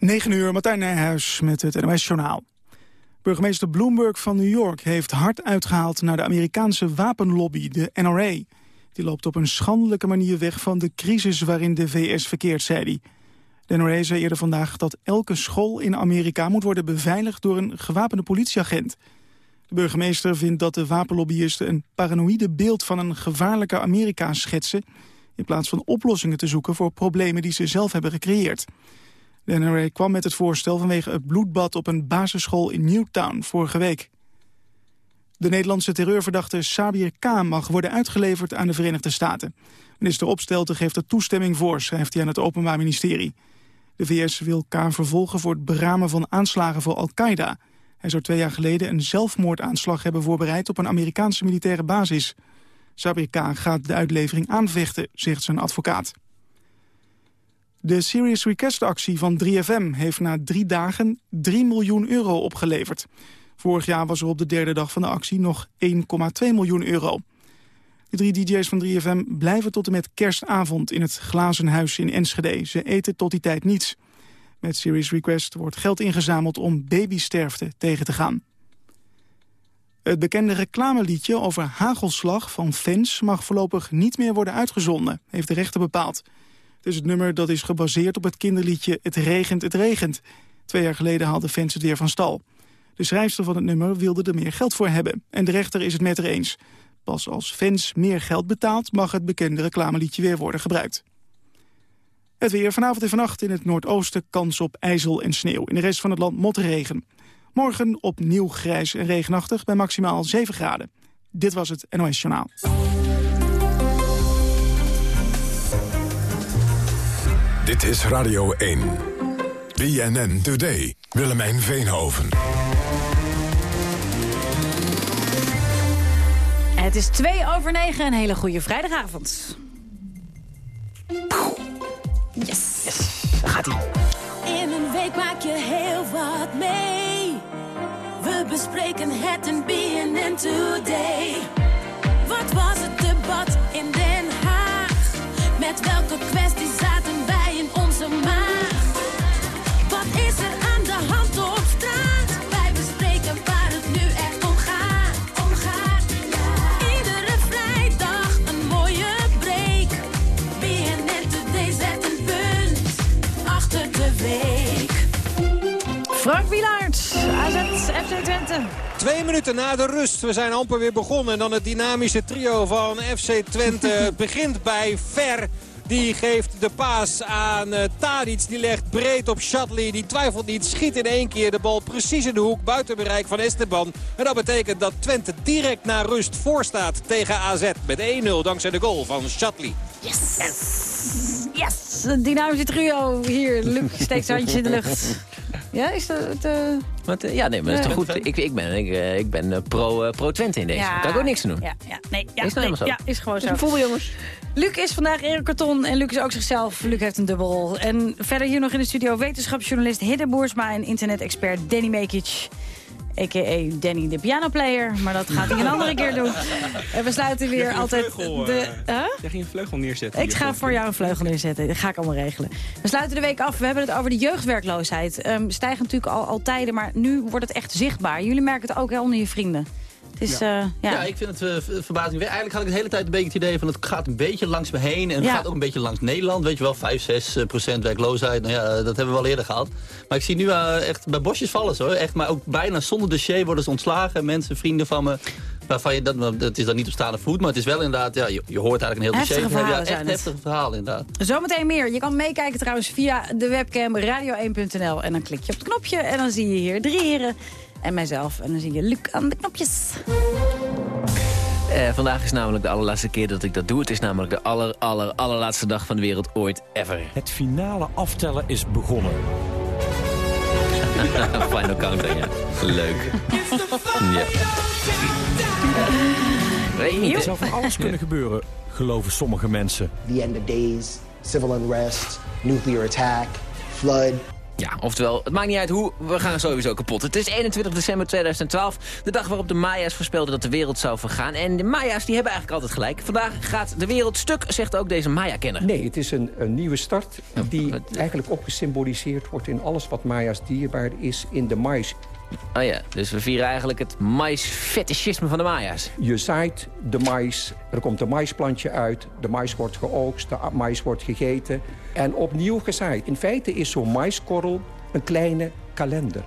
9 uur, Martijn Nijhuis met het NOS Journaal. Burgemeester Bloomberg van New York heeft hard uitgehaald... naar de Amerikaanse wapenlobby, de NRA. Die loopt op een schandelijke manier weg van de crisis waarin de VS verkeert, zei hij. De NRA zei eerder vandaag dat elke school in Amerika... moet worden beveiligd door een gewapende politieagent. De burgemeester vindt dat de wapenlobbyisten... een paranoïde beeld van een gevaarlijke Amerika schetsen... in plaats van oplossingen te zoeken voor problemen die ze zelf hebben gecreëerd. De NRA kwam met het voorstel vanwege het bloedbad op een basisschool in Newtown vorige week. De Nederlandse terreurverdachte Sabir K. mag worden uitgeleverd aan de Verenigde Staten. Minister Opstelten geeft er toestemming voor, schrijft hij aan het Openbaar Ministerie. De VS wil K. vervolgen voor het beramen van aanslagen voor Al-Qaeda. Hij zou twee jaar geleden een zelfmoordaanslag hebben voorbereid op een Amerikaanse militaire basis. Sabir K. gaat de uitlevering aanvechten, zegt zijn advocaat. De Serious Request actie van 3FM heeft na drie dagen 3 miljoen euro opgeleverd. Vorig jaar was er op de derde dag van de actie nog 1,2 miljoen euro. De drie DJ's van 3FM blijven tot en met kerstavond in het Glazen Huis in Enschede. Ze eten tot die tijd niets. Met Serious Request wordt geld ingezameld om babysterfte tegen te gaan. Het bekende reclameliedje over hagelslag van fans mag voorlopig niet meer worden uitgezonden, heeft de rechter bepaald. Het is het nummer dat is gebaseerd op het kinderliedje Het regent, het regent. Twee jaar geleden haalden fans het weer van stal. De schrijfster van het nummer wilde er meer geld voor hebben. En de rechter is het met haar eens. Pas als fans meer geld betaalt... mag het bekende reclameliedje weer worden gebruikt. Het weer vanavond en vannacht in het noordoosten kans op ijzel en sneeuw. In de rest van het land motregen. Morgen opnieuw grijs en regenachtig bij maximaal 7 graden. Dit was het NOS Journaal. Dit is Radio 1. BNN Today. Willemijn Veenhoven. Het is twee over negen, een hele goede vrijdagavond. Yes. Yes, daar gaat hij. In een week maak je heel wat mee. We bespreken het in BNN Today. Wat was het debat in Den Haag? Met welke kwesties zaten Twente. Twee minuten na de rust. We zijn amper weer begonnen. En dan het dynamische trio van FC Twente begint bij Ver. Die geeft de paas aan uh, Tadic. Die legt breed op Shatley. Die twijfelt niet. Schiet in één keer de bal precies in de hoek. Buiten bereik van Esteban. En dat betekent dat Twente direct na rust voorstaat tegen AZ. Met 1-0 dankzij de goal van Shatley. Yes. Yes. Een dynamische trio hier. Luc steekt zijn handjes in de lucht. Ja, is dat... Uh... Wat, uh, ja, nee, maar dat is toch goed. Ik, ik ben, ik, uh, ik ben pro, pro Twente in deze. Ja. Kan ik ook niks aan doen. Ja, ja, nee, ja, is, nou nee, zo. ja, is gewoon zo. Voetbal, jongens. Luc is vandaag Erik Karton en Luc is ook zichzelf. Luc heeft een dubbelrol. En verder hier nog in de studio wetenschapsjournalist Hidde Boersma... en internet-expert Danny Mekic. A.k.a. Danny de pianoplayer. Maar dat gaat hij een andere keer doen. En we sluiten weer altijd... Vleugel, de, uh, huh? Jij ging een vleugel neerzetten. Ik ga voor jou een vleugel neerzetten. Dat ga ik allemaal regelen. We sluiten de week af. We hebben het over de jeugdwerkloosheid. Um, stijgt natuurlijk al, al tijden, maar nu wordt het echt zichtbaar. Jullie merken het ook hè, onder je vrienden. Het is, ja. Uh, ja. ja. ik vind het uh, verbazing. Eigenlijk had ik de hele tijd een beetje het idee van het gaat een beetje langs me heen. En het Ja. gaat ook een beetje langs Nederland. Weet je wel, 5, 6 procent werkloosheid. Nou ja, dat hebben we al eerder gehad. Maar ik zie nu uh, echt bij bosjes vallen hoor. Echt, maar ook bijna zonder dossier worden ze ontslagen. Mensen, vrienden van me. Waarvan je, dat, dat is dan niet op staande voet, maar het is wel inderdaad, ja, je, je hoort eigenlijk een heel Heftige dossier. verhalen ja, echt heftige verhalen inderdaad. Zometeen meer. Je kan meekijken trouwens via de webcam radio1.nl. En dan klik je op het knopje en dan zie je hier drie heren en mijzelf. En dan zie je Luc aan de knopjes. Uh, vandaag is namelijk de allerlaatste keer dat ik dat doe. Het is namelijk de aller, aller, allerlaatste dag van de wereld ooit ever. Het finale aftellen is begonnen. Final countdown, ja. Leuk. ja. Weet je niet, Er zou van alles kunnen gebeuren, geloven sommige mensen. The end of days, civil unrest, nuclear attack, flood. Ja, oftewel, het maakt niet uit hoe, we gaan sowieso kapot. Het is 21 december 2012, de dag waarop de Maya's voorspelden dat de wereld zou vergaan. En de Maya's die hebben eigenlijk altijd gelijk. Vandaag gaat de wereld stuk, zegt ook deze Maya-kenner. Nee, het is een, een nieuwe start die eigenlijk ook gesymboliseerd wordt... in alles wat Maya's dierbaar is in de mais. Oh ja, dus we vieren eigenlijk het mais-fetischisme van de Maya's. Je zaait de mais, er komt een maisplantje uit... de mais wordt geoogst, de mais wordt gegeten en opnieuw gezaaid. In feite is zo'n maiskorrel een kleine kalender.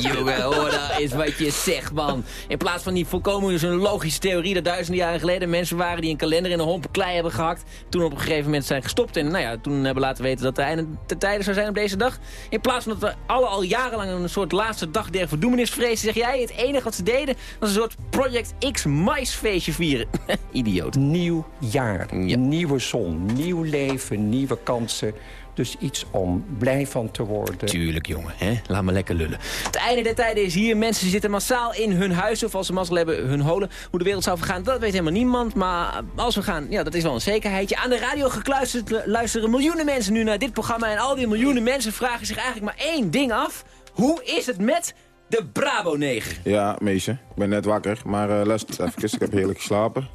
Jongen, hoor nou eens wat je zegt, man. In plaats van die volkomen dus een logische theorie... dat duizenden jaren geleden mensen waren die een kalender in een homp klei hebben gehakt... toen op een gegeven moment zijn gestopt. En nou ja, toen hebben laten weten dat de einde de tijden zou zijn op deze dag. In plaats van dat we alle al jarenlang een soort laatste dag der verdoemenis vrezen... zeg jij, het enige wat ze deden was een soort Project X maisfeestje vieren. Idioot. Nieuw jaar, nieuwe zon, nieuw leven, nieuwe kansen... Dus iets om blij van te worden. Tuurlijk, jongen. Hè? Laat me lekker lullen. Het einde der tijden is hier. Mensen zitten massaal in hun huizen. Of als ze mazzel hebben, hun holen. Hoe de wereld zou vergaan, dat weet helemaal niemand. Maar als we gaan, ja, dat is wel een zekerheidje. Aan de radio gekluisterd luisteren miljoenen mensen nu naar dit programma. En al die miljoenen mensen vragen zich eigenlijk maar één ding af. Hoe is het met de Brabo 9? Ja, meisje. Ik ben net wakker. Maar uh, luister even. Ik heb heerlijk geslapen.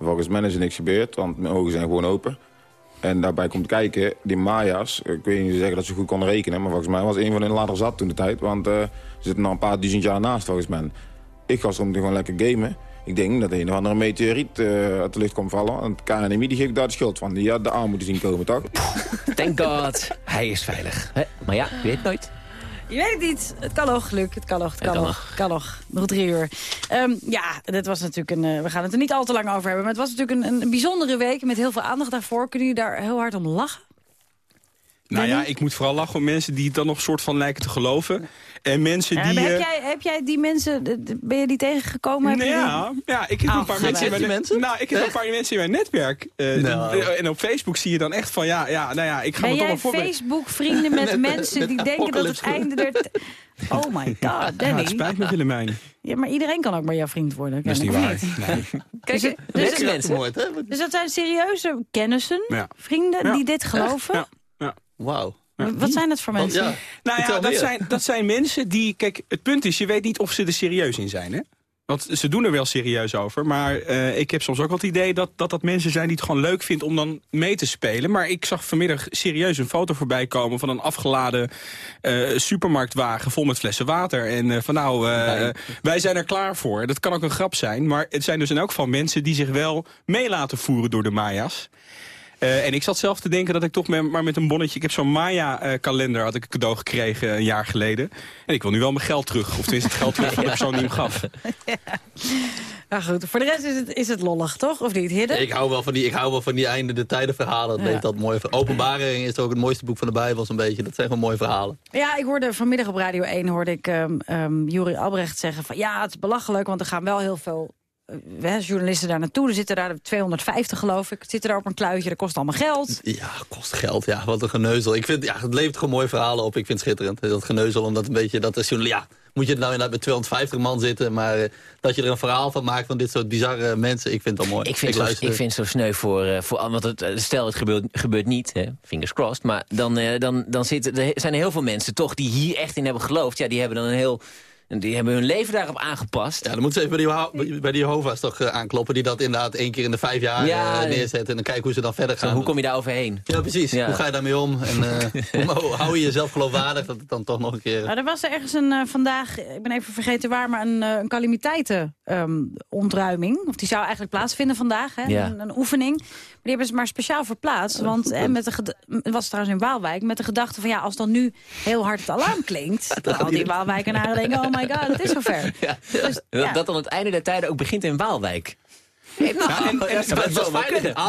Volgens mij is er niks gebeurd, want mijn ogen zijn gewoon open. En daarbij komt kijken, die Maya's, ik weet niet zeggen dat ze goed konden rekenen... maar volgens mij was een van hen later zat toen de tijd. Want uh, ze zitten nog een paar duizend jaar naast volgens mij. Ik ga soms gewoon lekker gamen. Ik denk dat een of andere meteoriet uh, uit de lucht komt vallen. En KNMI die geeft daar de schuld van. Die had de arm moeten zien komen, toch? Thank God, hij is veilig. Maar ja, je weet nooit. Je weet het niet. Het kan nog, Luc. Het kan nog. Het kan, kan nog. Kan nog. Nog drie uur. Um, ja, dat was natuurlijk een... Uh, we gaan het er niet al te lang over hebben. Maar het was natuurlijk een, een bijzondere week met heel veel aandacht daarvoor. Kunnen jullie daar heel hard om lachen? Nou ja, ik moet vooral lachen om mensen die het dan nog soort van lijken te geloven. En mensen die... Ja, heb, jij, heb jij die mensen... Ben je die tegengekomen? Heb nou, ja, die... ja, ik heb oh, een paar mensen in mijn mensen? Nou, ik heb een paar mensen in mijn netwerk. Uh, nou. En op Facebook zie je dan echt van... Ja, ja nou ja, ik ga ben me toch wel voorbereiden. Facebook vrienden met mensen die denken dat het einde der... Oh my god, Danny. Ja, het spijt me, Willemijn. Ja, maar iedereen kan ook maar jouw vriend worden. Dat is niet waar. Nee. Kijk, dus, dus, dus, mensen. dus dat zijn serieuze kennissen, ja. vrienden, ja. die dit geloven? Ja. Wauw. Wat zijn dat voor mensen? Ja. Nou ja, dat zijn, dat zijn mensen die... Kijk, het punt is, je weet niet of ze er serieus in zijn, hè? Want ze doen er wel serieus over. Maar uh, ik heb soms ook wel het idee dat, dat dat mensen zijn die het gewoon leuk vinden om dan mee te spelen. Maar ik zag vanmiddag serieus een foto voorbij komen van een afgeladen uh, supermarktwagen vol met flessen water. En uh, van nou, wij zijn er klaar voor. Dat kan ook een grap zijn. Maar het zijn dus in elk geval mensen die zich wel mee laten voeren door de Maya's. Uh, en ik zat zelf te denken dat ik toch met, maar met een bonnetje... Ik heb zo'n Maya-kalender had ik een cadeau gekregen een jaar geleden. En ik wil nu wel mijn geld terug. Of tenminste het geld terug van de persoon die hem gaf. Ja. Nou goed, voor de rest is het, is het lollig, toch? Of niet, Hidden? Ik hou wel van die, ik hou wel van die einde de tijden verhalen. Dat ja. dat mooi. Openbaring is ook het mooiste boek van de Bijbel, zo'n beetje. Dat zijn gewoon mooie verhalen. Ja, ik hoorde vanmiddag op Radio 1 hoorde ik um, um, Juri Albrecht zeggen van... ja, het is belachelijk, want er gaan wel heel veel uh, journalisten daar naartoe. Er zitten daar 250 geloof ik. Zitten daar op een kluitje, dat kost allemaal geld. Ja, kost geld. Ja, wat een geneuzel. Ik vind, ja, het levert gewoon mooie verhalen op. Ik vind het schitterend. Dat geneuzel, omdat een beetje, dat is ja, moet je er nou inderdaad met 250 man zitten. Maar uh, dat je er een verhaal van maakt van dit soort bizarre mensen. Ik vind het al mooi. Ik vind, ik zo, ik vind het zo sneu voor, uh, voor want het, stel het gebeurt, gebeurt niet, hè, fingers crossed. Maar dan, uh, dan, dan zitten, er zijn er heel veel mensen toch die hier echt in hebben geloofd. Ja, die hebben dan een heel en die hebben hun leven daarop aangepast. Ja, dan moeten ze even bij die, bij die Jehovah's toch uh, aankloppen... die dat inderdaad één keer in de vijf jaar ja, uh, neerzetten... en dan kijken hoe ze dan verder gaan. Zo, hoe kom je daar overheen? Ja, precies. Ja. Hoe ga je daarmee om? En uh, hoe hou je jezelf geloofwaardig dat het dan toch nog een keer... Nou, er was er ergens een, vandaag, ik ben even vergeten waar... maar een, een calamiteitenontruiming. Um, of die zou eigenlijk plaatsvinden vandaag. Hè? Ja. Een, een, oefening. Maar die hebben ze maar speciaal verplaatst. Want eh, met de het was trouwens in Waalwijk... met de gedachte van ja, als dan nu heel hard het alarm klinkt... dan al die Waalwijkenaren denken... oh my god, het is zover. Ja. Dus, ja. Dat dan het einde der tijden ook begint in Waalwijk. Nou, ja, en, en, dat,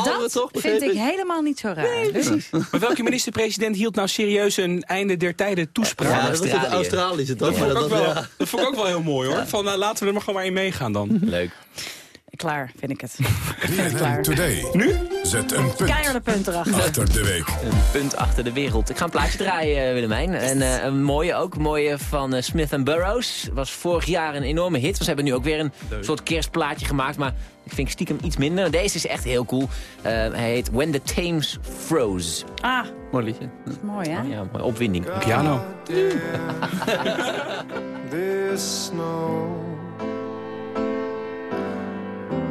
dat, dat vind ik helemaal niet zo raar. Nee, precies. Maar welke minister-president hield nou serieus een einde der tijden toespraak? Ja, dat is de Australische toch? Dat, vond ik ook wel, dat vond ik ook wel heel mooi hoor. Van, uh, laten we er maar gewoon maar in meegaan dan. Leuk. Klaar, vind ik het. BNN klaar. Today. Nu? Zet een punt Keiharde punt erachter. achter de week. Een punt achter de wereld. Ik ga een plaatje draaien, eh, Willemijn. En eh, een mooie ook. Een mooie van eh, Smith Burroughs. Was vorig jaar een enorme hit. Ze hebben nu ook weer een soort kerstplaatje gemaakt. Maar ik vind stiekem iets minder. Deze is echt heel cool. Eh, hij heet When the Thames Froze. Ah, Mooi liedje. mooi hè? Ja, mooi opwinding. Piano. this snow.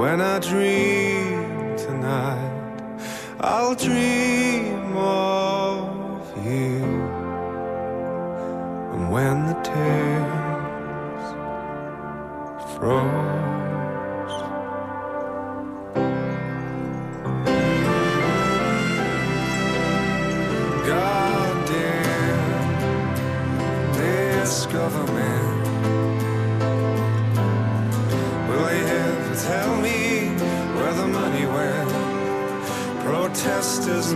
When I dream tonight, I'll dream of you. And when the tears froze. God damn this government.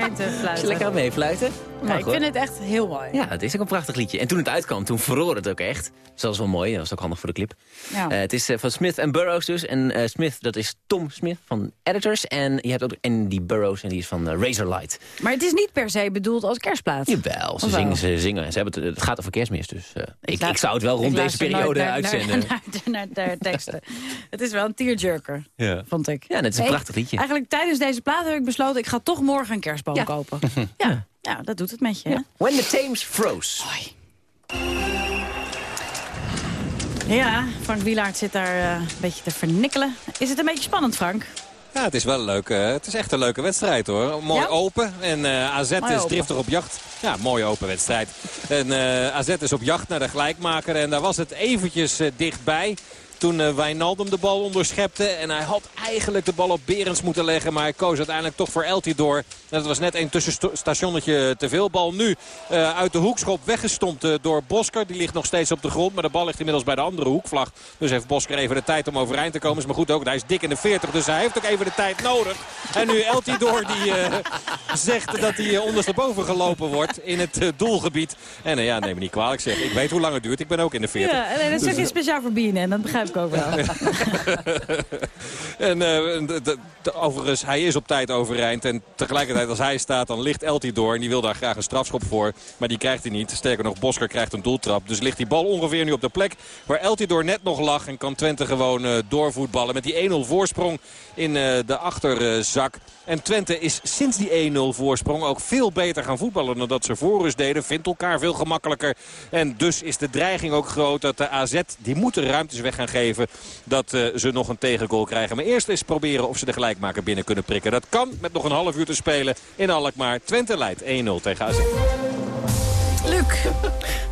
Je fluiten. lekker meefluiten? Ja, ik vind het echt heel mooi. Ja, het is ook een prachtig liedje. En toen het uitkwam, toen verroor het ook echt. Dus dat was wel mooi, dat was ook handig voor de clip. Ja. Eh, het is eh, van Smith en Burroughs dus. En eh, Smith, dat is Tom Smith van Editors. En je hebt ook Andy Burroughs en die is van Razorlight. Maar het is niet per se bedoeld als kerstplaat. Jawel, ze zingen, ze zingen. Ze hebben het, het gaat over kerstmis, dus eh, ik, ik zou het wel rond deze periode naar- uitzenden. Naar, naar, naar, naar teksten. het is wel een tearjerker, Ja. vond ik. Ja, het is een prachtig liedje. Eigenlijk tijdens deze plaat heb ik besloten... ik ga toch morgen een kerstboom Ja. kopen. ja. Ja, dat doet het met je. hè? When the Thames Froze. Ja, Frank Wielaert zit daar eh, een beetje te vernikkelen. Is het een beetje spannend, Frank? Ja, het is wel leuk. eh, het is echt een leuke wedstrijd hoor. Mooi Ja? open. En eh, AZ Mooi is open. driftig op jacht. Ja, mooie open wedstrijd. En eh, AZ is op jacht naar de gelijkmaker. En daar was het eventjes dichtbij. Toen eh, Wijnaldum de bal onderschepte. En hij had eigenlijk de bal op Berends moeten leggen. Maar hij koos uiteindelijk toch voor Eltidoor. En dat was net een tussenstationnetje te veel. Bal nu eh, uit de hoekschop weggestompt eh, door Bosker. Die ligt nog steeds op de grond. Maar de bal ligt inmiddels bij de andere hoekvlag. Dus heeft Bosker even de tijd om overeind te komen. Is maar goed ook. Hij is dik in de 40. Dus hij heeft ook even de tijd nodig. En nu Eltidoor die zegt dat hij ondersteboven gelopen wordt in het doelgebied. En ja, neem me niet kwalijk zeg. Ik weet hoe lang het duurt. Ik ben ook in de 40. Ja, nee, dat is ook niet speciaal voor BNN, dat begrijp ik ook wel. En eh, overigens, hij is op tijd overeind. En tegelijkertijd als hij staat, dan ligt Elti door. En die wil daar graag een strafschop voor. Maar die krijgt hij niet. Sterker nog, Bosker krijgt een doeltrap. Dus ligt die bal ongeveer nu op de plek waar Elti door net nog lag. En kan Twente gewoon eh, doorvoetballen. Met die 1-0 voorsprong in eh, de achterzak. En Twente is sinds die 1-0 voorsprong ook veel beter gaan voetballen dan dat ze voor rust deden. Vindt elkaar veel gemakkelijker. En dus is de dreiging ook groot dat de AZ, die moeten ruimtes weg gaan geven. Dat eh, ze nog een tegengoal krijgen. Maar eerst eens proberen of ze de gelijkmaker binnen kunnen prikken. Dat kan met nog een half uur te spelen in Alkmaar. Twente leidt 1-0 tegen AZ. Luc.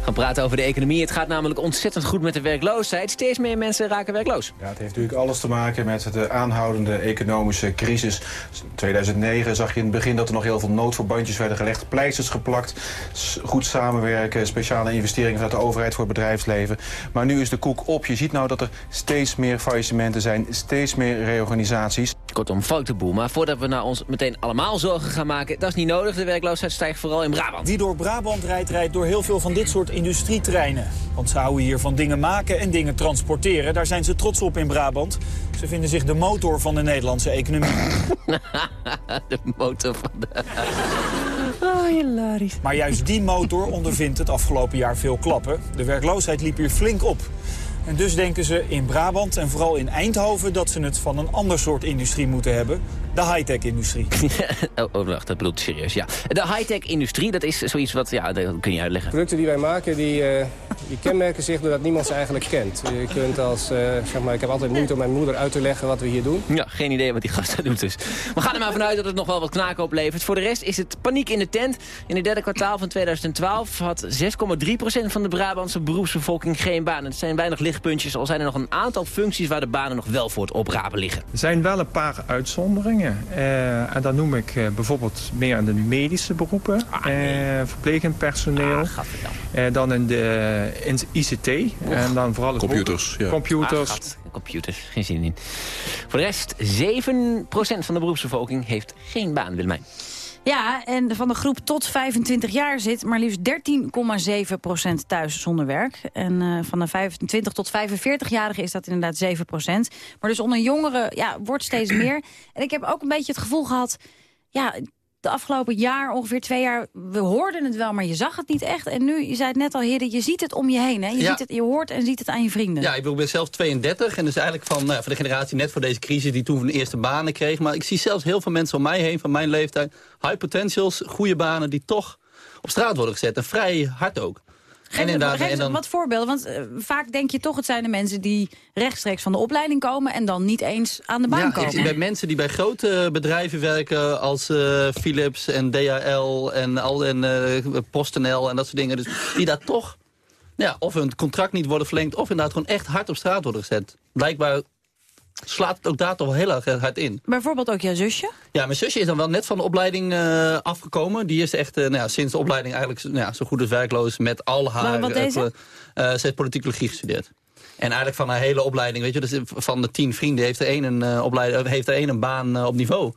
We gaan praten over de economie. Het gaat namelijk ontzettend goed met de werkloosheid. Steeds meer mensen raken werkloos. Ja, het heeft natuurlijk alles te maken met de aanhoudende economische crisis. In 2009 zag je in het begin dat er nog heel veel noodverbandjes werden gelegd. Pleisters geplakt, goed samenwerken, speciale investeringen vanuit de overheid voor het bedrijfsleven. Maar nu is de koek op. Je ziet nou dat er steeds meer faillissementen zijn, steeds meer reorganisaties. Kortom, foute boel. Maar voordat we nou ons meteen allemaal zorgen gaan maken... dat is niet nodig. De werkloosheid stijgt vooral in Brabant. Wie door Brabant rijdt, rijdt door heel veel van dit soort industrietreinen. Want ze houden hier van dingen maken en dingen transporteren. Daar zijn ze trots op in Brabant. Ze vinden zich de motor van de Nederlandse economie. de motor van de... Oh, hilarisch. Maar juist die motor ondervindt het afgelopen jaar veel klappen. De werkloosheid liep hier flink op. En dus denken ze in Brabant en vooral in Eindhoven... dat ze het van een ander soort industrie moeten hebben. De high-tech-industrie. oh, oh, wacht, dat bedoelt serieus, ja. De high-tech-industrie, dat is zoiets wat... Ja, dat kun je uitleggen. producten die wij maken, die, eh, die kenmerken zich doordat niemand ze eigenlijk kent. Je kunt als, eh, zeg maar, ik heb altijd moeite om mijn moeder uit te leggen wat we hier doen. Ja, geen idee wat die gast daar doet dus. We gaan er maar vanuit dat het nog wel wat knaken oplevert. Voor de rest is het paniek in de tent. In het derde kwartaal van 2012 had 6,3% van de Brabantse beroepsbevolking geen baan. Het zijn weinig lichtpuntjes, al zijn er nog een aantal functies waar de banen nog wel voor het oprapen liggen. Er zijn wel een paar uitzonderingen. Eh, en dan noem ik eh, bijvoorbeeld meer in de medische beroepen. eh, verplegend personeel. Eh, dan in de in ICT. En dan vooral het Computers, ja. Computers. Ah, computers, geen zin in. Voor de rest, 7% van de beroepsbevolking heeft geen baan, Willemijn. Ja, en van de groep tot 25 jaar zit maar liefst 13,7% thuis zonder werk. En eh, van de 25 tot 45-jarigen is dat inderdaad 7% Maar dus onder jongeren ja, wordt steeds meer. En ik heb ook een beetje het gevoel gehad... ja, de afgelopen jaar, ongeveer twee jaar, we hoorden het wel, maar je zag het niet echt. En nu, je zei het net al, heren, je ziet het om je heen. Hè? Je, Ja. ziet het, je hoort en ziet het aan je vrienden. Ja, ik ben zelf 32 en dus eigenlijk van, nou, van de generatie net voor deze crisis die toen de eerste banen kreeg. Maar ik zie zelfs heel veel mensen om mij heen van mijn leeftijd, high potentials, goede banen die toch op straat worden gezet. En vrij hard ook. Geef, inderdaad, geef en dan- wat voorbeelden, want eh, vaak denk je toch... het zijn de mensen die rechtstreeks van de opleiding komen... en dan niet eens aan de baan Ja, komen. ik, bij mensen die bij grote bedrijven werken als eh, Philips en DHL en, al, en eh, PostNL en dat soort dingen. Dus die daar toch, ja, of hun contract niet worden verlengd of inderdaad gewoon echt hard op straat worden gezet. Blijkbaar slaat het ook daar toch wel heel erg hard in. Bijvoorbeeld ook jouw zusje? Ja, mijn zusje is dan wel net van de opleiding eh, afgekomen. Die is echt eh, nou ja, sinds de opleiding eigenlijk nou ja, zo goed als werkloos met al haar... Maar wat eh, deed ze? heeft politicologie gestudeerd. En eigenlijk van haar hele opleiding, weet je, dus van de tien vrienden heeft er één een, opleiding, heeft er één een baan op niveau.